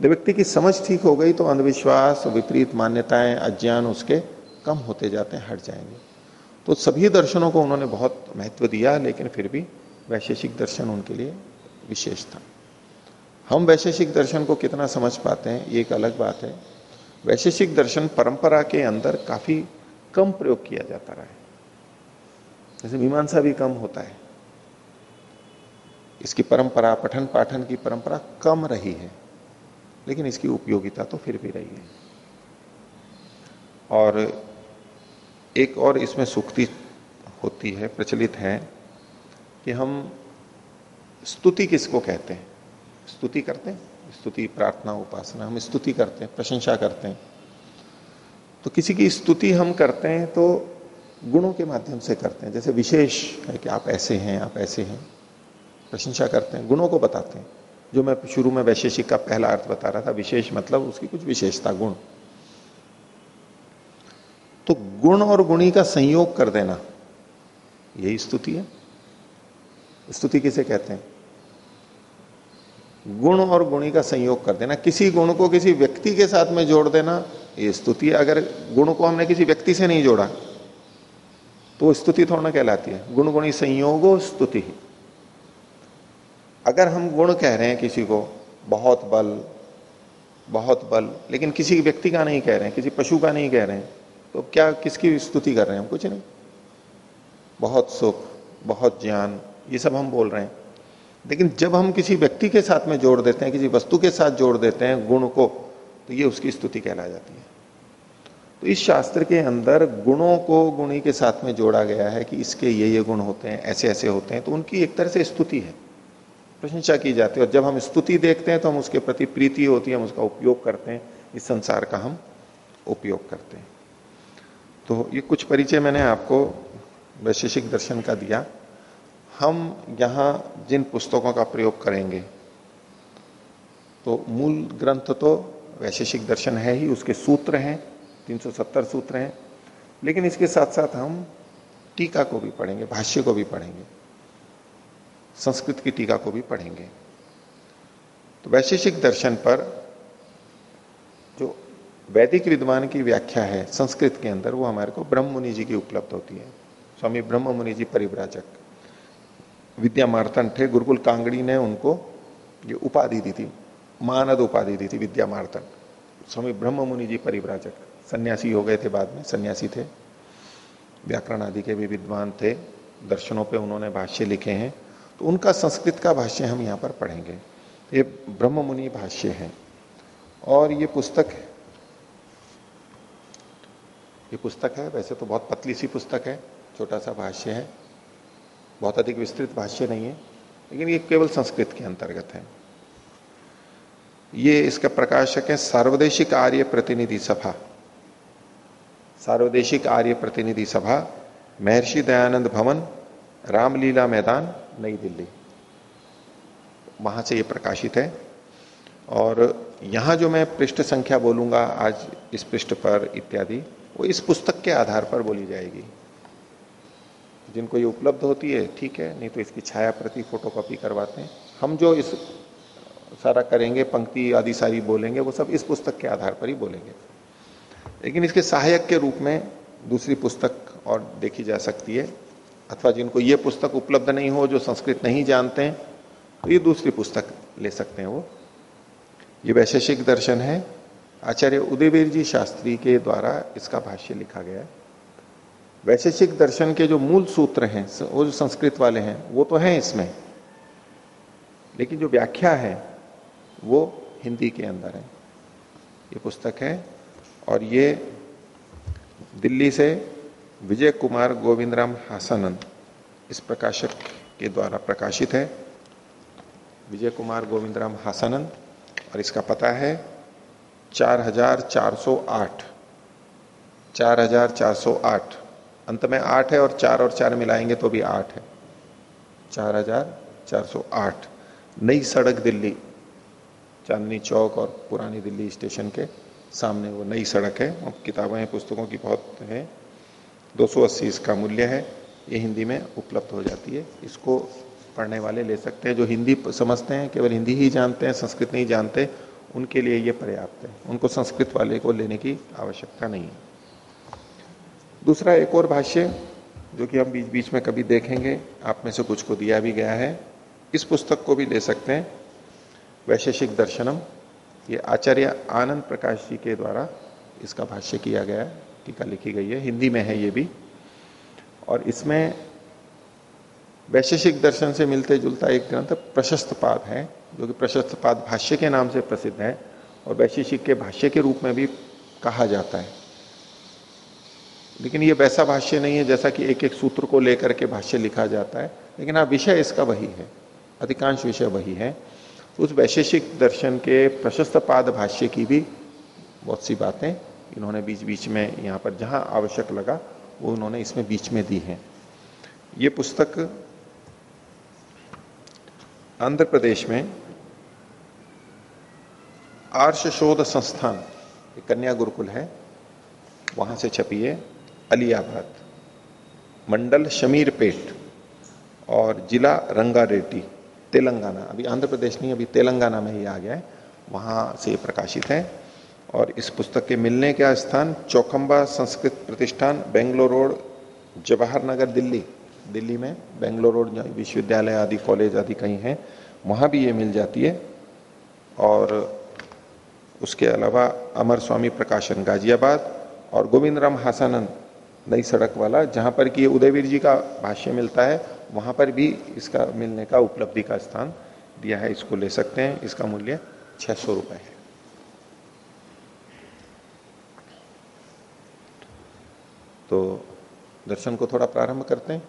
जब व्यक्ति की समझ ठीक हो गई तो अंधविश्वास, विपरीत मान्यताएँ, अज्ञान उसके कम होते जाते हैं, हट जाएँगे। तो सभी दर्शनों को उन्होंने बहुत महत्व दिया, लेकिन फिर भी वैशेषिक दर्शन उनके लिए विशेष था। हम वैशेषिक दर्शन को कितना समझ पाते हैं, ये एक अलग बात है। वैशेषिक दर्शन परंपरा के अंदर काफ़ी कम प्रयोग किया जाता रहा। है जैसे मीमांसा भी कम होता है। इसकी परंपरा पठन पाठन की परंपरा कम रही है, लेकिन इसकी उपयोगिता तो फिर भी रही है। और एक और इसमें सुक्ति होती है, प्रचलित है कि हम स्तुति किसको कहते हैं? स्तुति करते हैं? स्तुति, प्रार्थना, उपासना, हम स्तुति करते हैं, प्रशंसा करते हैं। तो किसी की स्तुति हम करते हैं तो गुणों के माध्यम से करते हैं। जैसे विशेष है कि आप ऐसे हैं, आप ऐसे हैं। प्रशंसा करते हैं, गुणों को बताते हैं। जो मैं शुरू में वैशेषिक का पहला अर्थ बता रहा था, विशेष मतलब उसकी कुछ विशेषता, गुण। तो गुण और गुणी का संयोग कर देना, यही स्तुति है। स्तुति किसे कहते हैं? गुण और गुणी का संयोग कर देना। किसी गुण को किसी व्यक्ति के साथ में जोड़ देना ये स्तुति अगर गुण को हमने किसी व्यक्ति से नहीं जोड़ा तो स्तुति थोड़ा कहलाती है। गुण गुणी संयोगो स्तुति। अगर हम गुण कह रहे हैं किसी को, बहुत बल बहुत बल, लेकिन किसी व्यक्ति का नहीं कह रहे हैं, किसी पशु का नहीं कह रहे हैं तो क्या किसकी स्तुति कर रहे हैं हम? कुछ नहीं। बहुत सुख, बहुत ज्ञान, ये सब हम बोल रहे हैं। लेकिन जब हम किसी व्यक्ति के साथ में जोड़ देते हैं, किसी वस्तु के साथ जोड़ देते हैं गुण को तो ये उसकी स्तुति कहला जाती है। तो इस शास्त्र के अंदर गुणों को गुणी के साथ में जोड़ा गया है कि इसके ये ये गुण होते हैं, ऐसे ऐसे होते हैं तो उनकी एक तरह से स्तुति है। प्रशंसा की जाती है और जब हम स्तुति देखते हैं तो हम उसके प्रति प्रीति होती है, हम उसका उपयोग करते हैं, इस संसार का हम उपयोग करते हैं। तो ये कुछ परिचय मैंने आपको वैशेषिक दर्शन का दिया। हम यहाँ जिन पुस्तकों का प्रयोग करेंगे तो मूल ग्रंथ तो वैशेषिक दर्शन है ही, उसके सूत्र हैं 370 सूत्र हैं। लेकिन इसके साथ साथ हम टीका को भी पढ़ेंगे, भाष्य को भी पढ़ेंगे, संस्कृत की टीका को भी पढ़ेंगे। तो वैशेषिक दर्शन पर जो वैदिक विद्वान की व्याख्या है संस्कृत के अंदर, वो हमारे को ब्रह्म मुनि जी की उपलब्ध होती है। स्वामी ब्रह्म मुनि जी परिव्राजक। विद्या मार्तन थे, गुरुकुल कांगड़ी ने उनको ये उपाधि दी थी, मानद उपाधि दी थी विद्या मार्तन स्वामी ब्रह्म मुनि जी परिव्राजक। सन्यासी हो गए थे बाद में, सन्यासी थे। व्याकरण आदि के भी विद्वान थे, दर्शनों पे उन्होंने भाष्य लिखे हैं। तो उनका संस्कृत का भाष्य हम यहाँ पर पढ़ेंगे। ये ब्रह्म मुनि भाष्य है और ये पुस्तक ये पुस्तक है, वैसे तो बहुत पतली सी पुस्तक है, छोटा सा भाष्य है। बहुत अधिक विस्तृत भाष्य नहीं है, लेकिन ये केवल संस्कृत के अंतर्गत है। ये इसका प्रकाशक है, सार्वदेशिक आर्य प्रतिनिधि सभा। सार्वदेशिक आर्य प्रतिनिधि सभा, महर्षि दयानंद भवन, रामलीला मैदान, नई दिल्ली। वहाँ से ये प्रकाशित है। और यहाँ जो मैं पृष्ठ संख्या बोलूँगा, आज इस पृष्ठ पर इत्यादि, वो इस पुस्तक के आधार पर बोली जाएगी। जिनको ये उपलब्ध होती है, ठीक है, नहीं तो इसकी छाया प्रति फोटोकॉपी करवाते हैं। हम जो इस सारा करेंगे, पंक्ति आदि सारी बोलेंगे, वो सब इस पुस्तक के आधार पर ही बोलेंगे। लेकिन इसके सहायक के रूप में दूसरी पुस्तक और देखी जा सकती है, अथवा जिनको ये पुस्तक उपलब्ध नहीं हो, जो संस्कृत नहीं जानते हैं तो ये दूसरी पुस्तक ले सकते हैं वो। ये वैशेषिक दर्शन है। आचार्य उदयवीर जी शास्त्री के द्वारा इसका भाष्य लिखा गया है। वैशेषिक दर्शन के जो मूल सूत्र हैं वो जो संस्कृत वाले हैं, वो तो हैं इसमें। लेकिन जो व्याख्या है, वो हिंदी के अंदर है। ये पुस्तक है और ये दिल्ली से विजय कुमार गोविंदराम हासानंद इस प्रकाशक के द्वारा प्रकाशित है। विजय कुमार गोविंदराम हासानंद, और इसका पता है चार हज़ार चार सौ आठ। चार हज़ार चार सौ आठ। अंत में आठ है और चार और चार मिलाएँगे तो भी आठ है। चार हज़ार चार सौ आठ। नई सड़क दिल्ली, चांदनी चौक और पुरानी दिल्ली स्टेशन के सामने वो नई सड़क है, और किताबें हैं, पुस्तकों की बहुत है। 280 इसका मूल्य है, ये हिंदी में उपलब्ध हो जाती है। इसको पढ़ने वाले ले सकते हैं, जो हिंदी समझते हैं, केवल हिंदी ही जानते हैं, संस्कृत नहीं जानते, उनके लिए ये पर्याप्त है। उनको संस्कृत वाले को लेने की आवश्यकता नहीं है। दूसरा एक और भाष्य, जो कि हम बीच बीच में कभी देखेंगे, आप में से कुछ को दिया भी गया है। इस पुस्तक को भी ले सकते हैं, वैशेषिक दर्शनम। ये आचार्य आनंद प्रकाश जी के द्वारा इसका भाष्य किया गया है, टीका लिखी गई है, हिंदी में है ये भी। और इसमें वैशेषिक दर्शन से मिलते जुलता एक ग्रंथ प्रशस्त पाद है, जो कि प्रशस्त पाद भाष्य के नाम से प्रसिद्ध है, और वैशेषिक के भाष्य के रूप में भी कहा जाता है। लेकिन ये वैसा भाष्य नहीं है जैसा कि एक एक सूत्र को लेकर के भाष्य लिखा जाता है, लेकिन हाँ विषय इसका वही है, अधिकांश विषय वही है। उस वैशेषिक दर्शन के प्रशस्त पाद भाष्य की भी बहुत सी बातें इन्होंने बीच बीच में यहाँ पर जहाँ आवश्यक लगा, वो उन्होंने इसमें बीच में दी है। ये पुस्तक आंध्र प्रदेश में आर्ष शोध संस्थान कन्या गुरुकुल है, वहाँ से छपी है, अलियाबाद, मंडल शमीर पेट और जिला रंगारेड्डी। तेलंगाना, अभी आंध्र प्रदेश नहीं, अभी तेलंगाना में ही आ गया है, वहाँ से प्रकाशित है। और इस पुस्तक के मिलने का स्थान चौखंबा संस्कृत प्रतिष्ठान, बेंगलोर रोड जवाहर नगर दिल्ली। दिल्ली में बेंगलोर रोड विश्वविद्यालय आदि, कॉलेज आदि कहीं हैं, वहाँ भी ये मिल जाती है। और उसके अलावा अमर स्वामी प्रकाशन गाजियाबाद और गोविंद राम हासानंद नई सड़क वाला, जहाँ पर कि उदयवीर जी का भाष्य मिलता है वहाँ पर भी इसका मिलने का उपलब्धि का स्थान दिया है, इसको ले सकते हैं। इसका मूल्य छह सौ रुपए है। तो दर्शन को थोड़ा प्रारंभ करते हैं।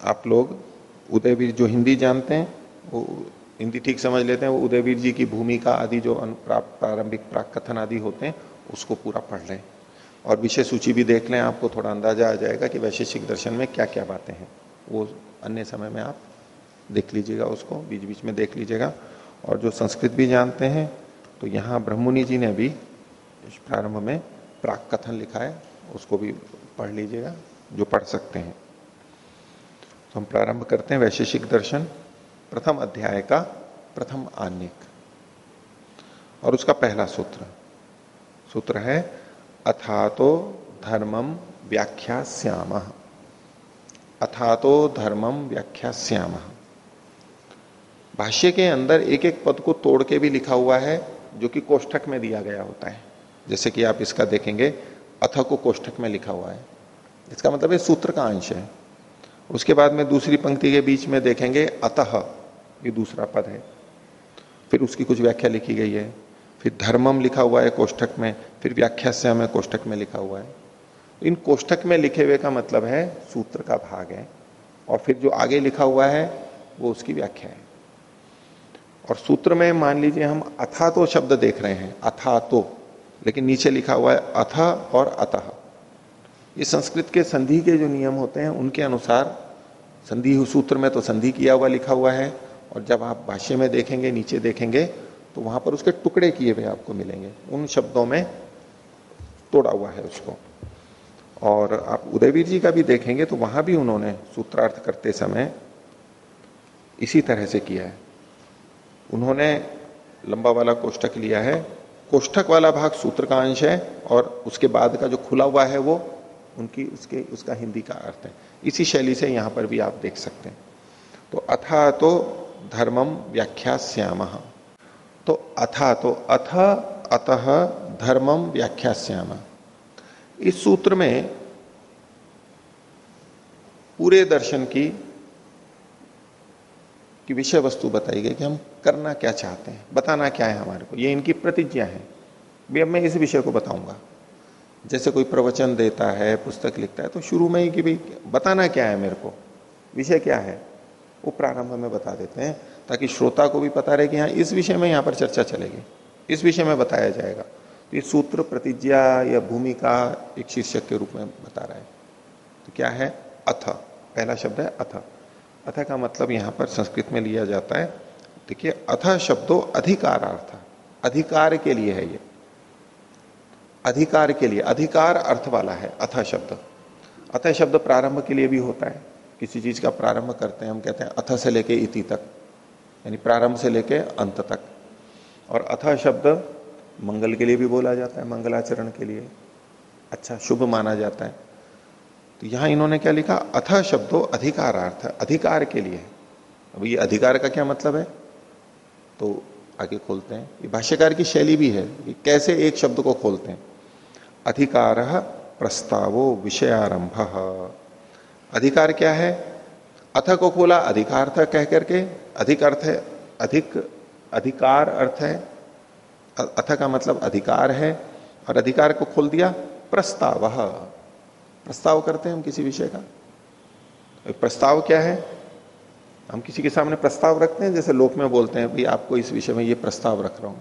आप लोग उदयवीर जो हिंदी जानते हैं वो हिंदी ठीक समझ लेते हैं, वो उदयवीर जी की भूमिका आदि जो प्रारंभिक प्राक कथन आदि होते हैं, उसको पूरा पढ़ लें। और विषय सूची भी देख लें, आपको थोड़ा अंदाज़ा आ जाएगा कि वैशेषिक दर्शन में क्या क्या बातें हैं। वो अन्य समय में आप देख लीजिएगा उसको बीच बीच में देख लीजिएगा। और जो संस्कृत भी जानते हैं तो यहाँ ब्रह्ममुनि जी ने भी इस प्रारंभ में प्राक कथन लिखा है, उसको भी पढ़ लीजिएगा, जो पढ़ सकते हैं। तो हम प्रारंभ करते हैं वैशेषिक दर्शन। प्रथम अध्याय का प्रथम आनिक। और उसका पहला सूत्र। सूत्र है, अथातो धर्मम व्याख्या श्याम अथातो धर्मम व्याख्या श्याम भाष्य के अंदर एक एक पद को तोड़ के भी लिखा हुआ है, जो कि कोष्ठक में दिया गया होता है। जैसे कि आप इसका देखेंगे, अथ को कोष्ठक में लिखा हुआ है। इसका मतलब है सूत्र का अंश है। उसके बाद में दूसरी पंक्ति के बीच में देखेंगे, अतः। ये दूसरा पद है। फिर उसकी कुछ व्याख्या लिखी गई है। फिर धर्मम लिखा हुआ है कोष्ठक में, फिर व्याख्या से हमें कोष्ठक में लिखा हुआ है। इन कोष्ठक में लिखे हुए का मतलब है सूत्र का भाग है। और फिर जो आगे लिखा हुआ है, वो उसकी व्याख्या है। और सूत्र में मान लीजिए हम अथा तो शब्द देख रहे हैं अथा तो लेकिन नीचे लिखा हुआ है अथ और अतः। ये संस्कृत के संधि के जो नियम होते हैं, उनके अनुसार संधि सूत्र में तो संधि किया हुआ लिखा हुआ है और जब आप भाष्य में देखेंगे, नीचे देखेंगे तो वहाँ पर उसके टुकड़े किए हुए आपको मिलेंगे। उन शब्दों में तोड़ा हुआ है उसको। और आप उदयवीर जी का भी देखेंगे तो वहाँ भी उन्होंने सूत्रार्थ करते समय इसी तरह से किया है। उन्होंने लंबा वाला कोष्ठक लिया है। कोष्ठक वाला भाग सूत्र का अंश है, और उसके बाद का जो खुला हुआ है वो, उनकी, उसके, उसका हिंदी का अर्थ है। इसी शैली से यहाँ पर भी आप देख सकते हैं। तो अथा तो धर्मम व्याख्या श्याम तो अथा तो अथ, अतः धर्मम व्याख्या श्याम इस सूत्र में पूरे दर्शन की की विषय वस्तु बताई गई कि हम करना क्या चाहते हैं, बताना क्या है हमारे को। ये इनकी प्रतिज्ञा है। भी अब मैं इस विषय को बताऊँगा। जैसे कोई प्रवचन देता है, पुस्तक लिखता है तो शुरू में ही कि भाई बताना क्या है मेरे को? विषय क्या है? वो प्रारंभ में बता देते हैं, ताकि श्रोता को भी पता रहे कि हाँ इस विषय में यहाँ पर चर्चा चलेगी। इस विषय में बताया जाएगा। तो ये सूत्र प्रतिज्ञा या भूमिका एक शीर्षक के रूप में बता रहा है। तो क्या है? अथ। पहला शब्द है अथ। अथ का मतलब यहाँ पर संस्कृत में लिया जाता है। देखिए, अथ शब्दों अधिकारार्थ। अधिकार के लिए है ये। अधिकार के लिए। अधिकार अर्थ वाला है, अथ शब्द। अथ शब्द प्रारंभ के लिए भी होता है। किसी चीज़ का प्रारंभ करते हैं, हम कहते हैं अथ से लेके इति तक, यानी प्रारंभ से लेके अंत तक। और अथ शब्द मंगल के लिए भी बोला जाता है, मंगलाचरण के लिए। अच्छा शुभ माना जाता है। तो यहाँ इन्होंने क्या लिखा? अथ शब्दों अधिकारार्थ, अधिकार के लिए। अब ये अधिकार का क्या मतलब है? तो आगे खोलते हैं। ये भाष्यकार की शैली भी है कि कैसे एक शब्द को खोलते हैं। अधिकार प्रस्तावो विषयारंभ। अधिकार क्या है? अथ को खोला, अधिकार था कह करके, अधिक अर्थ है, अधिक, अधिकार अर्थ है अथ का मतलब अधिकार है, और अधिकार को खोल दिया, प्रस्ताव। प्रस्ताव करते हैं हम किसी विषय का। प्रस्ताव क्या है? हम किसी के सामने प्रस्ताव रखते हैं, जैसे लोक में बोलते हैं, भाई आपको इस विषय में ये प्रस्ताव रख रहा हूँ।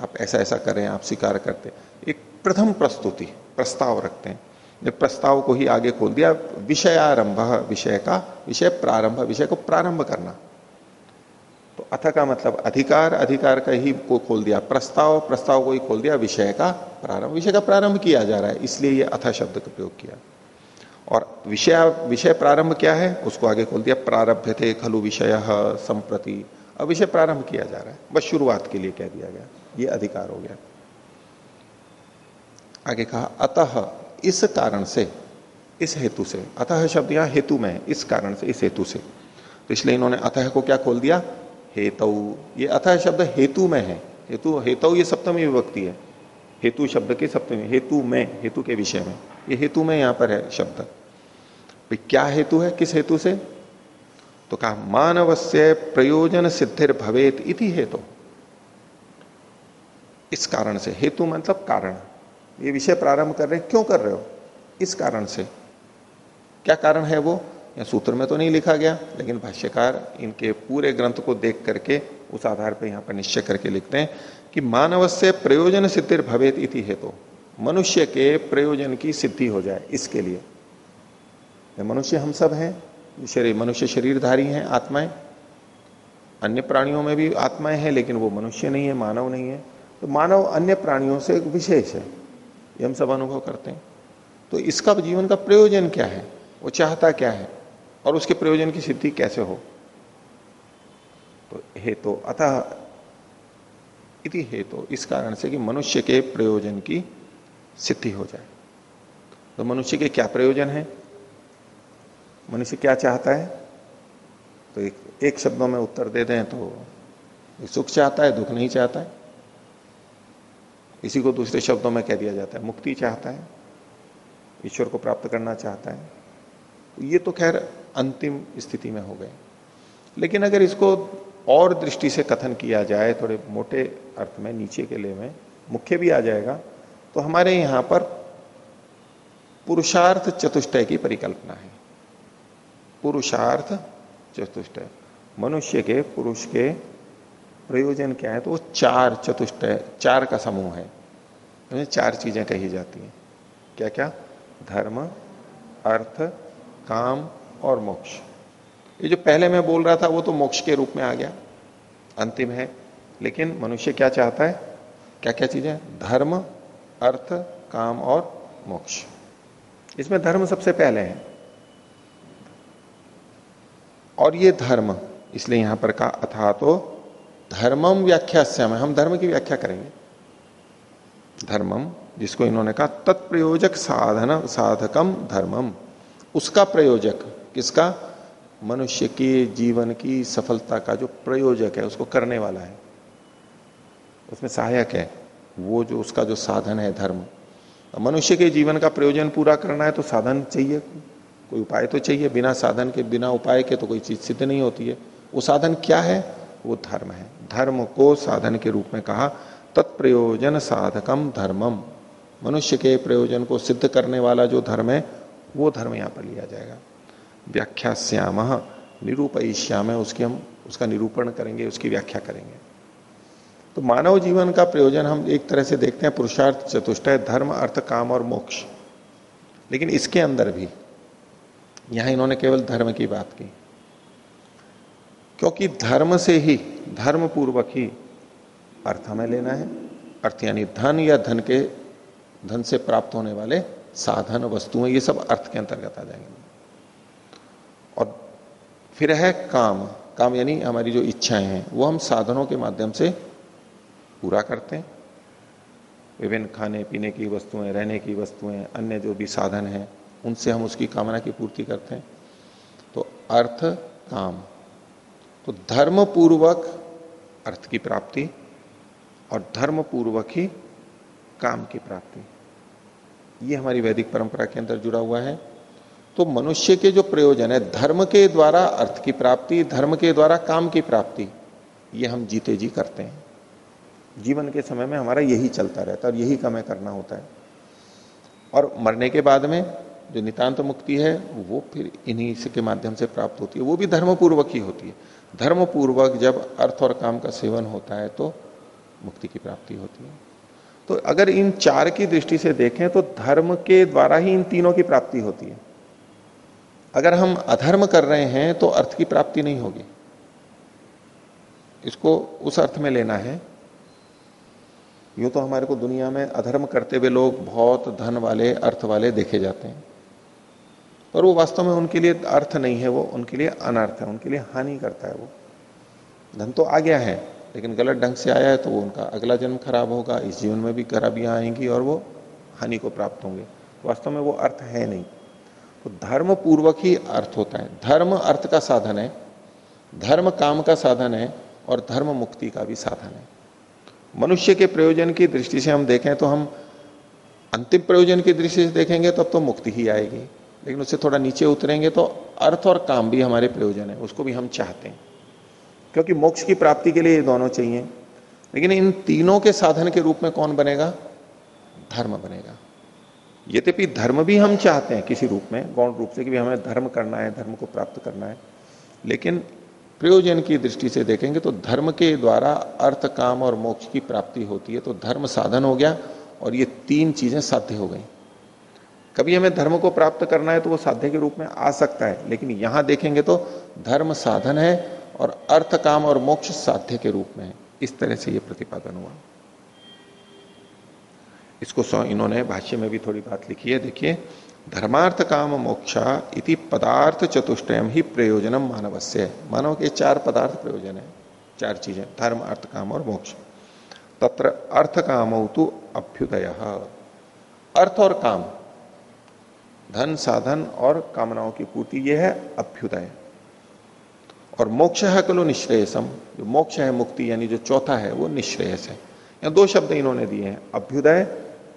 आप ऐसा ऐसा करें, आप स्वीकार करते एक प्रथम प्रस्तुति, प्रस्ताव रखते हैं। प्रस्ताव को ही आगे खोल दिया, विषयारंभ, विषय का, विषय प्रारंभ, विषय को प्रारंभ करना। तो अथ का मतलब अधिकार अधिकार का ही को खोल दिया, प्रस्ताव प्रस्ताव को ही खोल दिया, विषय का प्रारंभ, विषय का प्रारंभ किया जा रहा है, इसलिए ये अथ शब्द का प्रयोग किया। और विषय विषय प्रारंभ क्या है? उसको आगे खोल दिया प्रारब्ध थे खलु विषय संप्रति। अब विषय प्रारंभ किया जा रहा है, बस शुरुआत के लिए कह दिया गया, ये अधिकार हो गया। आगे कहा, अतः इस कारण से, इस हेतु से, अतः शब्द यहाँ हेतु में है, इस कारण से, इस हेतु से। तो इसलिए इन्होंने अतः को क्या खोल दिया? हेतु। ये अतः शब्द हेतु में है। हेतु हेतु ये सप्तमी विभक्ति है। हेतु शब्द के सप्तमी, हेतु में, हेतु के विषय में। ये हेतु में यहाँ पर है शब्द। क्या हेतु है? किस हेतु से? तो कहा मानव से प्रयोजन सिद्धिर भवेत इति हेतु। इस कारण से, हेतु मतलब कारण। ये विषय प्रारंभ कर रहे क्यों कर रहे हो? इस कारण से। क्या कारण है वो? या सूत्र में तो नहीं लिखा गया, लेकिन भाष्यकार इनके पूरे ग्रंथ को देख करके उस आधार पर यहाँ पर निश्चय करके लिखते हैं कि मानव से प्रयोजन सिद्धिर भवेत इति हेतु। तो। मनुष्य के प्रयोजन की सिद्धि हो जाए इसके लिए। मनुष्य हम सब हैं शरीर, मनुष्य शरीरधारी हैं, आत्माएँ। अन्य प्राणियों में भी आत्माएँ हैं, लेकिन वो मनुष्य नहीं है, मानव नहीं है। तो मानव अन्य प्राणियों से विशेष है। ये हम सब अनुभव करते हैं। तो इसका जीवन का प्रयोजन क्या है? वो चाहता क्या है? और उसके प्रयोजन की सिद्धि कैसे हो? तो हे तो अतः इति हे तो इस कारण से कि मनुष्य के प्रयोजन की सिद्धि हो जाए। तो मनुष्य के क्या प्रयोजन है? मनुष्य क्या चाहता है? तो एक, एक शब्दों में उत्तर दे दें तो सुख चाहता है दुख नहीं चाहता है। इसी को दूसरे शब्दों में कह दिया जाता है। मुक्ति चाहता है, ईश्वर को प्राप्त करना चाहता है। ये तो खैर अंतिम स्थिति में हो गए। लेकिन अगर इसको और दृष्टि से कथन किया जाए, थोड़े मोटे अर्थ में, नीचे के लिए में, मुख्य भी आ जाएगा तो हमारे यहाँ पर पुरुषार्थ चतुष्टय की परिकल्पना है। पुरुषार्थ चतुष्टय। मनुष्य के, पुरुष के प्रयोजन क्या है? तो वो चार चतुष्टय चार का समूह है। चार चीज़ें कही जाती हैं। क्या क्या धर्म, अर्थ, काम और मोक्ष। ये जो पहले मैं बोल रहा था, वो तो मोक्ष के रूप में आ गया। अंतिम है। लेकिन मनुष्य क्या चाहता है? क्या क्या चीज़ें? धर्म, अर्थ, काम और मोक्ष। इसमें धर्म सबसे पहले है। और ये धर्म, इसलिए यहाँ पर कहा अथा तो धर्मम व्याख्या हम धर्म की व्याख्या करेंगे। धर्मम, जिसको इन्होंने कहा, तत्प्रयोजक साधन, साधकम धर्मम। उसका प्रयोजक किसका? मनुष्य के, जीवन की सफलता का जो प्रयोजक है, उसको करने वाला है। उसमें सहायक है, वो जो उसका जो साधन है धर्म। मनुष्य के जीवन का प्रयोजन पूरा करना है तो साधन चाहिए, कोई उपाय तो चाहिए। बिना साधन के, बिना उपाय के तो कोई चीज़ सिद्ध नहीं होती है। वो साधन क्या है? वो धर्म है। धर्म को साधन के रूप में कहा, तत्प्रयोजन साधकम धर्मम। मनुष्य के प्रयोजन को सिद्ध करने वाला जो धर्म है, वो धर्म यहाँ पर लिया जाएगा। व्याख्या श्याम, निरूपयिष्याम है उसकी हम, उसका निरूपण करेंगे, उसकी व्याख्या करेंगे। तो मानव जीवन का प्रयोजन हम एक तरह से देखते हैं, पुरुषार्थ चतुष्टय धर्म, अर्थ, काम और मोक्ष। लेकिन इसके अंदर भी, यहाँ इन्होंने केवल धर्म की बात की। क्योंकि धर्म से ही धर्म पूर्वक ही अर्थ हमें लेना है। अर्थ यानी धन या धन के, धन से प्राप्त होने वाले साधन, वस्तुएँ, ये सब अर्थ के अंतर्गत आ जाएँगे। और फिर है काम। काम यानी हमारी जो इच्छाएँ हैं, वो हम साधनों के माध्यम से पूरा करते हैं। विभिन्न खाने, पीने की वस्तुएँ, रहने की वस्तुएँ, अन्य जो भी साधन हैं, उनसे हम उसकी कामना की पूर्ति करते हैं। तो अर्थ, काम। तो धर्म पूर्वक अर्थ की प्राप्ति और धर्म पूर्वक ही काम की प्राप्ति। ये हमारी वैदिक परंपरा के अंदर जुड़ा हुआ है। तो मनुष्य के जो प्रयोजन है, धर्म के द्वारा अर्थ की प्राप्ति, धर्म के द्वारा काम की प्राप्ति, ये हम जीते जी करते हैं। जीवन के समय में हमारा यही चलता रहता है और यही हमें करना होता है। और मरने के बाद में जो नितांत मुक्ति है, वो फिर इन्हीं के माध्यम से प्राप्त होती है। वो भी धर्म पूर्वक ही होती है। धर्म पूर्वक जब अर्थ और काम का सेवन होता है तो मुक्ति की प्राप्ति होती है। तो अगर इन चार की दृष्टि से देखें तो धर्म के द्वारा ही इन तीनों की प्राप्ति होती है। अगर हम अधर्म कर रहे हैं तो अर्थ की प्राप्ति नहीं होगी। इसको उस अर्थ में लेना है। यूँ तो हमारे को दुनिया में अधर्म करते हुए लोग बहुत धन वाले, अर्थ वाले देखे जाते हैं। पर वो वास्तव में उनके लिए अर्थ नहीं है वो उनके लिए अनर्थ है उनके लिए हानि करता है वो। धन तो आ गया है लेकिन गलत ढंग से आया है तो वो उनका अगला जन्म खराब होगा इस जीवन में भी खराबियाँ आएँगी और वो हानि को प्राप्त होंगे। वास्तव में वो अर्थ है नहीं। तो धर्म पूर्वक ही अर्थ होता है। धर्म अर्थ का साधन है धर्म काम का साधन है और धर्म मुक्ति का भी साधन है। मनुष्य के प्रयोजन की दृष्टि से हम देखें तो हम अंतिम प्रयोजन की दृष्टि से देखेंगे तब तो, तो मुक्ति ही आएगी। लेकिन उससे थोड़ा नीचे उतरेंगे तो अर्थ और काम भी हमारे प्रयोजन है, उसको भी हम चाहते हैं। क्योंकि मोक्ष की प्राप्ति के लिए ये दोनों चाहिए। लेकिन इन तीनों के साधन के रूप में कौन बनेगा? धर्म बनेगा। यद्यपि धर्म भी हम चाहते हैं किसी रूप में, गौण रूप से कि भी हमें धर्म करना है, धर्म को प्राप्त करना है, लेकिन प्रयोजन की दृष्टि से देखेंगे तो धर्म के द्वारा अर्थ, काम और मोक्ष की प्राप्ति होती है तो धर्म साधन हो गया और ये तीन चीज़ें साध्य हो गई। कभी हमें धर्म को प्राप्त करना है तो वो साध्य के रूप में आ सकता है, लेकिन यहाँ देखेंगे तो धर्म साधन है और अर्थ काम और मोक्ष साध्य के रूप में है। इस तरह से ये प्रतिपादन हुआ। इसको इन्होंने भाष्य में भी थोड़ी बात लिखी है। देखिए, धर्मार्थ काम मोक्षा इति पदार्थ चतुष्टयम ही प्रयोजनम मानवस्य। मानव के चार पदार्थ प्रयोजन है, चार चीज़ें, धर्म, अर्थ काम और मोक्ष। तत्र अर्थ काम तो अभ्युदय। अर्थ और काम धन, साधन और कामनाओं की पूर्ति यह है अभ्युदय। और मोक्ष है कलो निश्रेयसम। जो मोक्ष है मुक्ति, यानी जो चौथा है, वो निश्रेयस है। या दो शब्द इन्होंने दिए हैं, अभ्युदय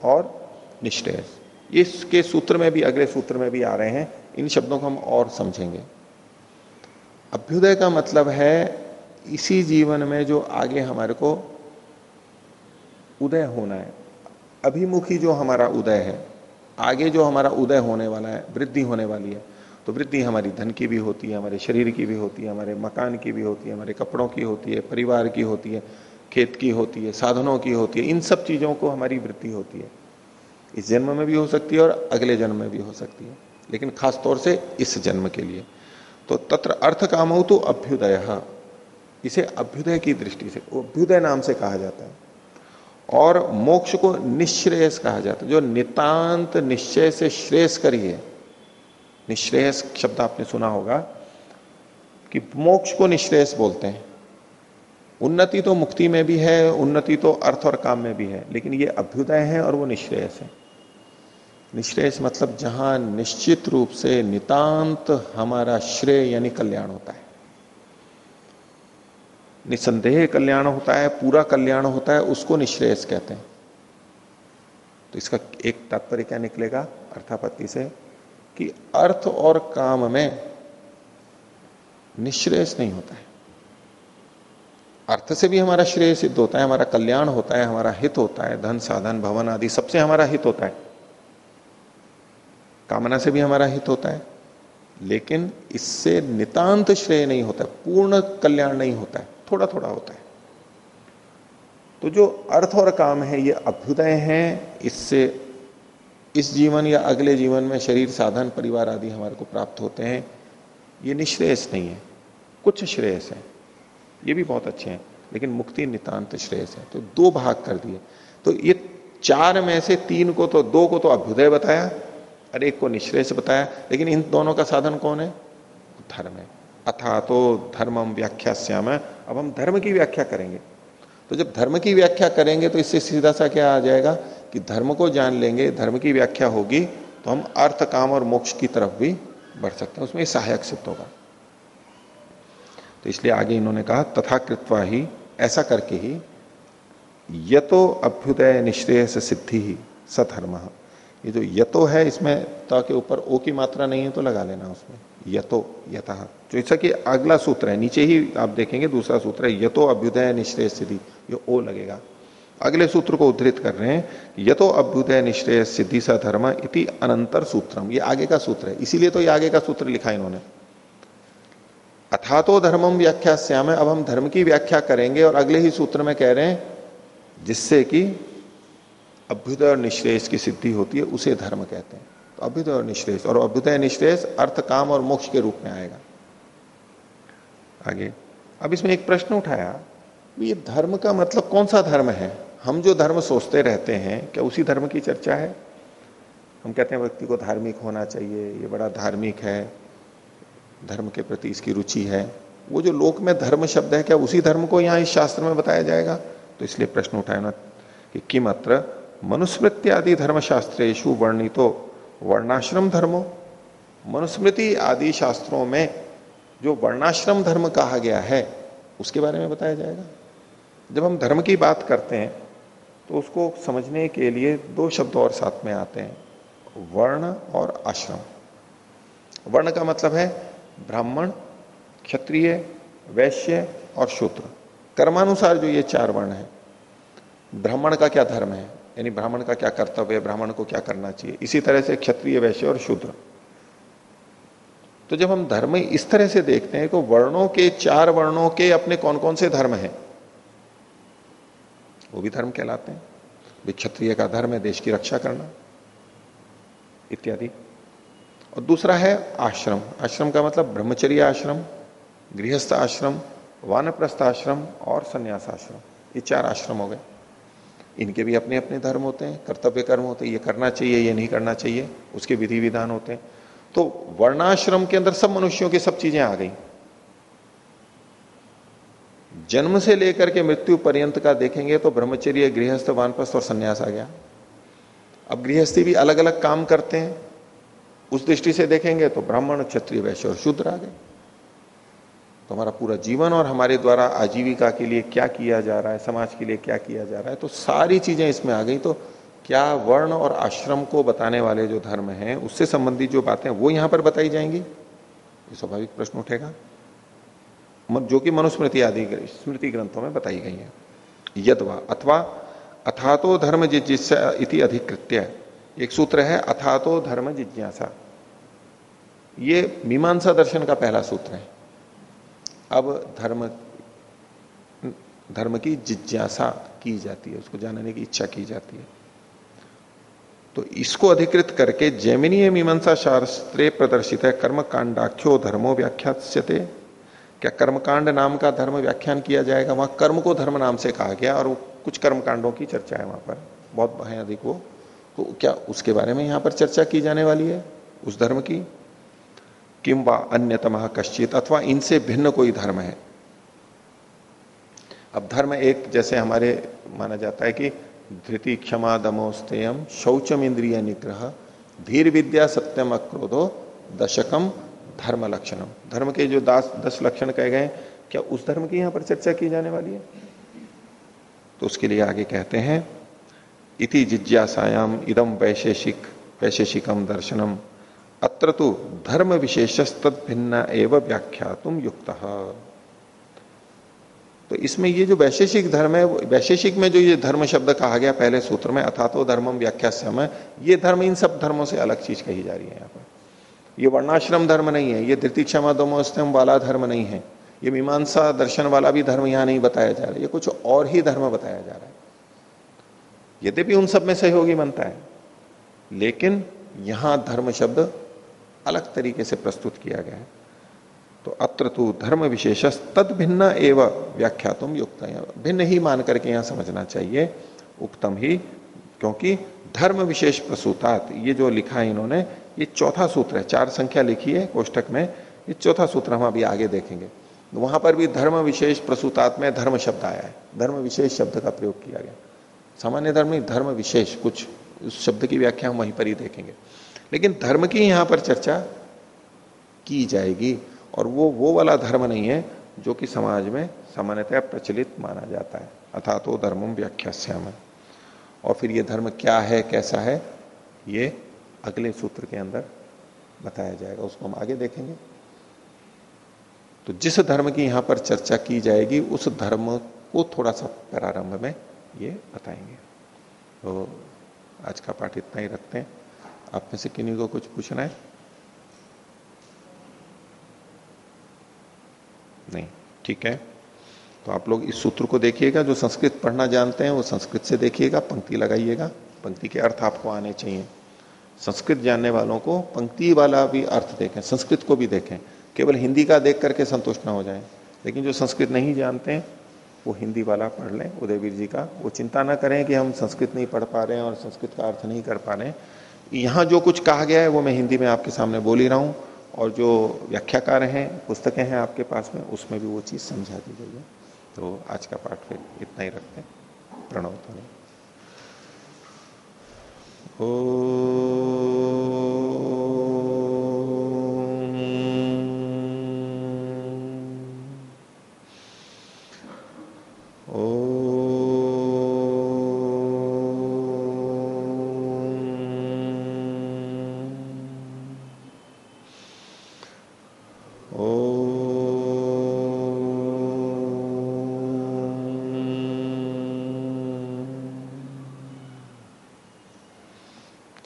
और निश्रेयस। इसके सूत्र में भी, अगले सूत्र में भी आ रहे हैं। इन शब्दों को हम और समझेंगे। अभ्युदय का मतलब है, इसी जीवन में जो आगे हमारे को उदय होना है। अभिमुखी जो हमारा उदय है आगे जो हमारा उदय होने वाला है, वृद्धि होने वाली है तो वृद्धि हमारी धन की भी होती है, हमारे शरीर की भी होती है, हमारे मकान की भी होती है, हमारे कपड़ों की होती है, परिवार की होती है, खेत की होती है, साधनों की होती है, इन सब चीज़ों को हमारी वृद्धि होती है। इस जन्म में भी हो सकती है और अगले जन्म में भी हो सकती है, लेकिन खास तौर से इस जन्म के लिए। तो तत्र अर्थ काम हो तो अभ्युदय, इसे अभ्युदय की दृष्टि से, अभ्युदय नाम से कहा जाता है। और मोक्ष को निश्रेयस कहा जाता है। जो नितांत निश्चय से श्रेयस करिए निश्रेयस शब्द आपने सुना होगा कि मोक्ष को निश्रेयस बोलते हैं। उन्नति तो मुक्ति में भी है, उन्नति तो अर्थ और काम में भी है, लेकिन ये अभ्युदय है और वो निश्रेयस है। निश्रेयस मतलब जहाँ निश्चित रूप से नितांत हमारा श्रेय यानी कल्याण होता है। निसंदेह कल्याण होता है, पूरा कल्याण होता है, उसको निश्रेयस कहते हैं। तो इसका एक तात्पर्य क्या निकलेगा? अर्थापत्ति से कि अर्थ और काम में निश्रेयस नहीं होता है। अर्थ से भी हमारा श्रेय सिद्ध होता है, हमारा कल्याण होता है, हमारा हित होता है, धन साधन, भवन आदि, सबसे हमारा हित होता है। कामना से भी हमारा हित होता है, लेकिन इससे नितांत श्रेय नहीं होता पूर्ण कल्याण नहीं होता है। थोड़ा थोड़ा होता है। तो जो अर्थ और काम है, ये अभ्युदय है, इससे इस जीवन या अगले जीवन में शरीर साधन, परिवार आदि हमारे को प्राप्त होते हैं। ये निश्रेयस नहीं है। कुछ श्रेयस है। ये भी बहुत अच्छे हैं, लेकिन मुक्ति नितांत श्रेयस है। तो दो भाग कर दिए। तो ये चार में से तीन को तो दो को तो अभ्युदय बताया, और एक को निश्रेष बताया। लेकिन इन दोनों का साधन कौन है? धर्म है। अथा तो धर्मम व्याख्या श्याम अब हम धर्म की व्याख्या करेंगे। तो जब धर्म की व्याख्या करेंगे तो इससे सीधा सा क्या आ जाएगा कि धर्म को जान लेंगे, धर्म की व्याख्या होगी तो हम अर्थ, काम और मोक्ष की तरफ़ भी बढ़ सकते हैं। उसमें सहायक सिद्ध होगा। तो इसलिए आगे इन्होंने कहा, तथा कृत्वा ही, ऐसा करके ही, यतो अभ्युदय निश्रेय से सिद्धि ही सधर्म ये जो यतो है, इसमें त के ऊपर ओ की मात्रा नहीं है तो लगा लेना उसमें। यतो यथा जो ऐसा कि अगला सूत्र है, नीचे ही आप देखेंगे, दूसरा सूत्र है, यतो अभ्युदय निश्रेय सिद्धि। ये ओ लगेगा। अगले सूत्र को उद्धृत कर रहे हैं ये तो अभ्युदय निश्चय सिद्धि सा धर्म इति अनंतर सूत्रम। ये आगे का सूत्र है, इसीलिए तो ये आगे का सूत्र लिखा इन्होंने। अथा तो धर्मम व्याख्या श्याम अब हम धर्म की व्याख्या करेंगे और अगले ही सूत्र में कह रहे हैं, जिससे कि अभ्युदय और निश्रेष की सिद्धि होती है, उसे धर्म कहते हैं। तो अभ्युदय और निश्रेष और अभ्युदय निश्रेष अर्थ काम और मोक्ष के रूप में आएगा। आगे, अब इसमें एक प्रश्न उठाया, ये धर्म का मतलब कौन सा धर्म है? हम जो धर्म सोचते रहते हैं, क्या उसी धर्म की चर्चा है? हम कहते हैं, व्यक्ति को धार्मिक होना चाहिए, ये बड़ा धार्मिक है, धर्म के प्रति इसकी रुचि है। वो जो लोक में धर्म शब्द है, क्या उसी धर्म को यहाँ इस शास्त्र में बताया जाएगा? तो इसलिए प्रश्न उठाया ना, कि किमत्र मनुस्मृति आदि धर्मशास्त्रेशु वर्णितो वर्णाश्रम धर्मो मनुस्मृति आदि शास्त्रों में जो वर्णाश्रम धर्म कहा गया है, उसके बारे में बताया जाएगा। जब हम धर्म की बात करते हैं तो उसको समझने के लिए दो शब्द और साथ में आते हैं, वर्ण और आश्रम। वर्ण का मतलब है ब्राह्मण, क्षत्रिय, वैश्य और शूद्र। कर्मानुसार जो ये चार वर्ण है, ब्राह्मण का क्या धर्म है? यानी ब्राह्मण का क्या कर्तव्य है, ब्राह्मण को क्या करना चाहिए? इसी तरह से क्षत्रिय, वैश्य और शूद्र। तो जब हम धर्म इस तरह से देखते हैं तो वर्णों के, चार वर्णों के अपने कौन कौन से धर्म हैं? वो भी धर्म कहलाते हैं। भी क्षत्रिय का धर्म है देश की रक्षा करना, इत्यादि। और दूसरा है आश्रम। आश्रम का मतलब ब्रह्मचर्य आश्रम, गृहस्थ आश्रम, वानप्रस्थ आश्रम और संन्यास आश्रम। ये चार आश्रम हो गए। इनके भी अपने अपने धर्म होते हैं, कर्तव्य कर्म होते हैं, ये करना चाहिए, ये नहीं करना चाहिए, उसके विधि विधान होते हैं। तो वर्णाश्रम के अंदर सब मनुष्यों की सब चीज़ें आ गई। जन्म से लेकर के मृत्यु पर्यंत का देखेंगे तो ब्रह्मचर्य, गृहस्थ, वानप्रस्थ और संन्यास आ गया। अब गृहस्थी भी अलग अलग काम करते हैं। उस दृष्टि से देखेंगे तो ब्राह्मण, क्षत्रिय, वैश्य और शूद्र आ गए। तो हमारा पूरा जीवन और हमारे द्वारा आजीविका के लिए क्या किया जा रहा है, समाज के लिए क्या किया जा रहा है तो सारी चीज़ें इसमें आ गई। तो क्या वर्ण और आश्रम को बताने वाले जो धर्म हैं, उससे संबंधित जो बातें वो यहाँ पर बताई जाएँगी? ये स्वाभाविक प्रश्न उठेगा। जो कि मनुस्मृति आदि स्मृति ग्रंथों में बताई गई है। यदवा, अथवा, अथातो धर्म जिज्ञासा इति अधिकृत्य। एक सूत्र है, अथातो धर्म जिज्ञासा। ये मीमांसा दर्शन का पहला सूत्र है। अब धर्म धर्म की जिज्ञासा की जाती है, उसको जानने की इच्छा की जाती है। तो इसको अधिकृत करके जैमिनीय मीमांसा शास्त्रे प्रदर्शित है कर्म कांडाख्यो धर्मो व्याख्याते क्या कर्मकांड नाम का धर्म व्याख्यान किया जाएगा? वहाँ कर्म को धर्म नाम से कहा गया और कुछ कर्मकांडों की चर्चा है वहाँ पर। बहुत अधिक वो। तो क्या उसके बारे में यहाँ पर चर्चा की जाने वाली है? उस धर्म की? किम अन्यतम कश्चित, अथवा इनसे भिन्न कोई धर्म है। अब धर्म एक जैसे हमारे माना जाता है कि धृति क्षमा दमोस्तेयम शौचम इंद्रिय निग्रह, धीर विद्या सत्यम अक्रोधो दशकम धर्म लक्षणम। धर्म के जो दास, दस लक्षण कहे गए क्या उस धर्म की यहाँ पर चर्चा की जाने वाली है? तो उसके लिए आगे कहते हैं, इति जिज्ञासायाम इदम वैशेषिक वैशेषिकम दर्शनम। अत्र तो धर्म विशेष भिन्न एवं व्याख्या तुम युक्त। तो इसमें ये जो वैशेषिक धर्म है वैशेषिक में जो ये धर्म शब्द कहा गया पहले सूत्र में अथा तो धर्मम व्याख्या समय ये धर्म इन सब धर्मों से अलग चीज़ कही जा रही है यहाँ पर। ये वर्णाश्रम धर्म नहीं है, ये धृति क्षमा दोमोस्तम वाला धर्म नहीं है, ये मीमांसा दर्शन वाला भी धर्म यहाँ नहीं बताया जा रहा है, ये कुछ और ही धर्म बताया जा रहा है। यद्यपि उन सब में सहयोगी बनता है, लेकिन यहाँ धर्म शब्द अलग तरीके से प्रस्तुत किया गया है। तो अत्र तो धर्म विशेष तद भिन्न एवं व्याख्या तुम युक्त भिन्न ही मान करके यहाँ समझना चाहिए उक्तम ही, क्योंकि धर्म विशेष प्रसूतात, ये जो लिखा है इन्होंने, ये चौथा सूत्र है, चार संख्या लिखी है कोष्टक में, ये चौथा सूत्र हम अभी आगे देखेंगे। वहाँ पर भी धर्म विशेष प्रसूतात में धर्म शब्द आया है। धर्म विशेष शब्द का प्रयोग किया गया। सामान्य धर्म धर्म विशेष, कुछ उस शब्द की व्याख्या हम वहीं पर ही देखेंगे। लेकिन धर्म की यहाँ पर चर्चा की जाएगी और वो वो वाला धर्म नहीं है जो कि समाज में सामान्यतः प्रचलित माना जाता है। अथा तो धर्मम व्याख्या और फिर ये धर्म क्या है, कैसा है, ये अगले सूत्र के अंदर बताया जाएगा, उसको हम आगे देखेंगे। तो जिस धर्म की यहाँ पर चर्चा की जाएगी, उस धर्म को थोड़ा सा प्रारंभ में ये बताएँगे। तो आज का पाठ इतना ही रखते हैं। आप में से किन्हीं को कुछ पूछना है? नहीं। ठीक है। तो आप लोग इस सूत्र को देखिएगा, जो संस्कृत पढ़ना जानते हैं, वो संस्कृत से देखिएगा, पंक्ति लगाइएगा। पंक्ति के अर्थ आपको आने चाहिए। संस्कृत जानने वालों को पंक्ति वाला भी अर्थ देखें, संस्कृत को भी देखें। केवल हिंदी का देख करके संतुष्ट ना हो जाए। लेकिन जो संस्कृत नहीं जानते हैं वो हिंदी वाला पढ़ लें, उदयवीर जी का। वो चिंता ना करें कि हम संस्कृत नहीं पढ़ पा रहे हैं और संस्कृत का अर्थ नहीं कर पा रहे हैं। यहाँ जो कुछ कहा गया है, वो मैं हिंदी में आपके सामने बोल ही रहा हूँ और जो व्याख्याकार हैं, पुस्तकें हैं आपके पास में, उसमें भी वो चीज़ समझा दी गई है। तो आज का पाठ फिर इतना ही रखते हैं। प्रणव ध्वनि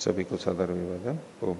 सभी को सदर विभाजन ओम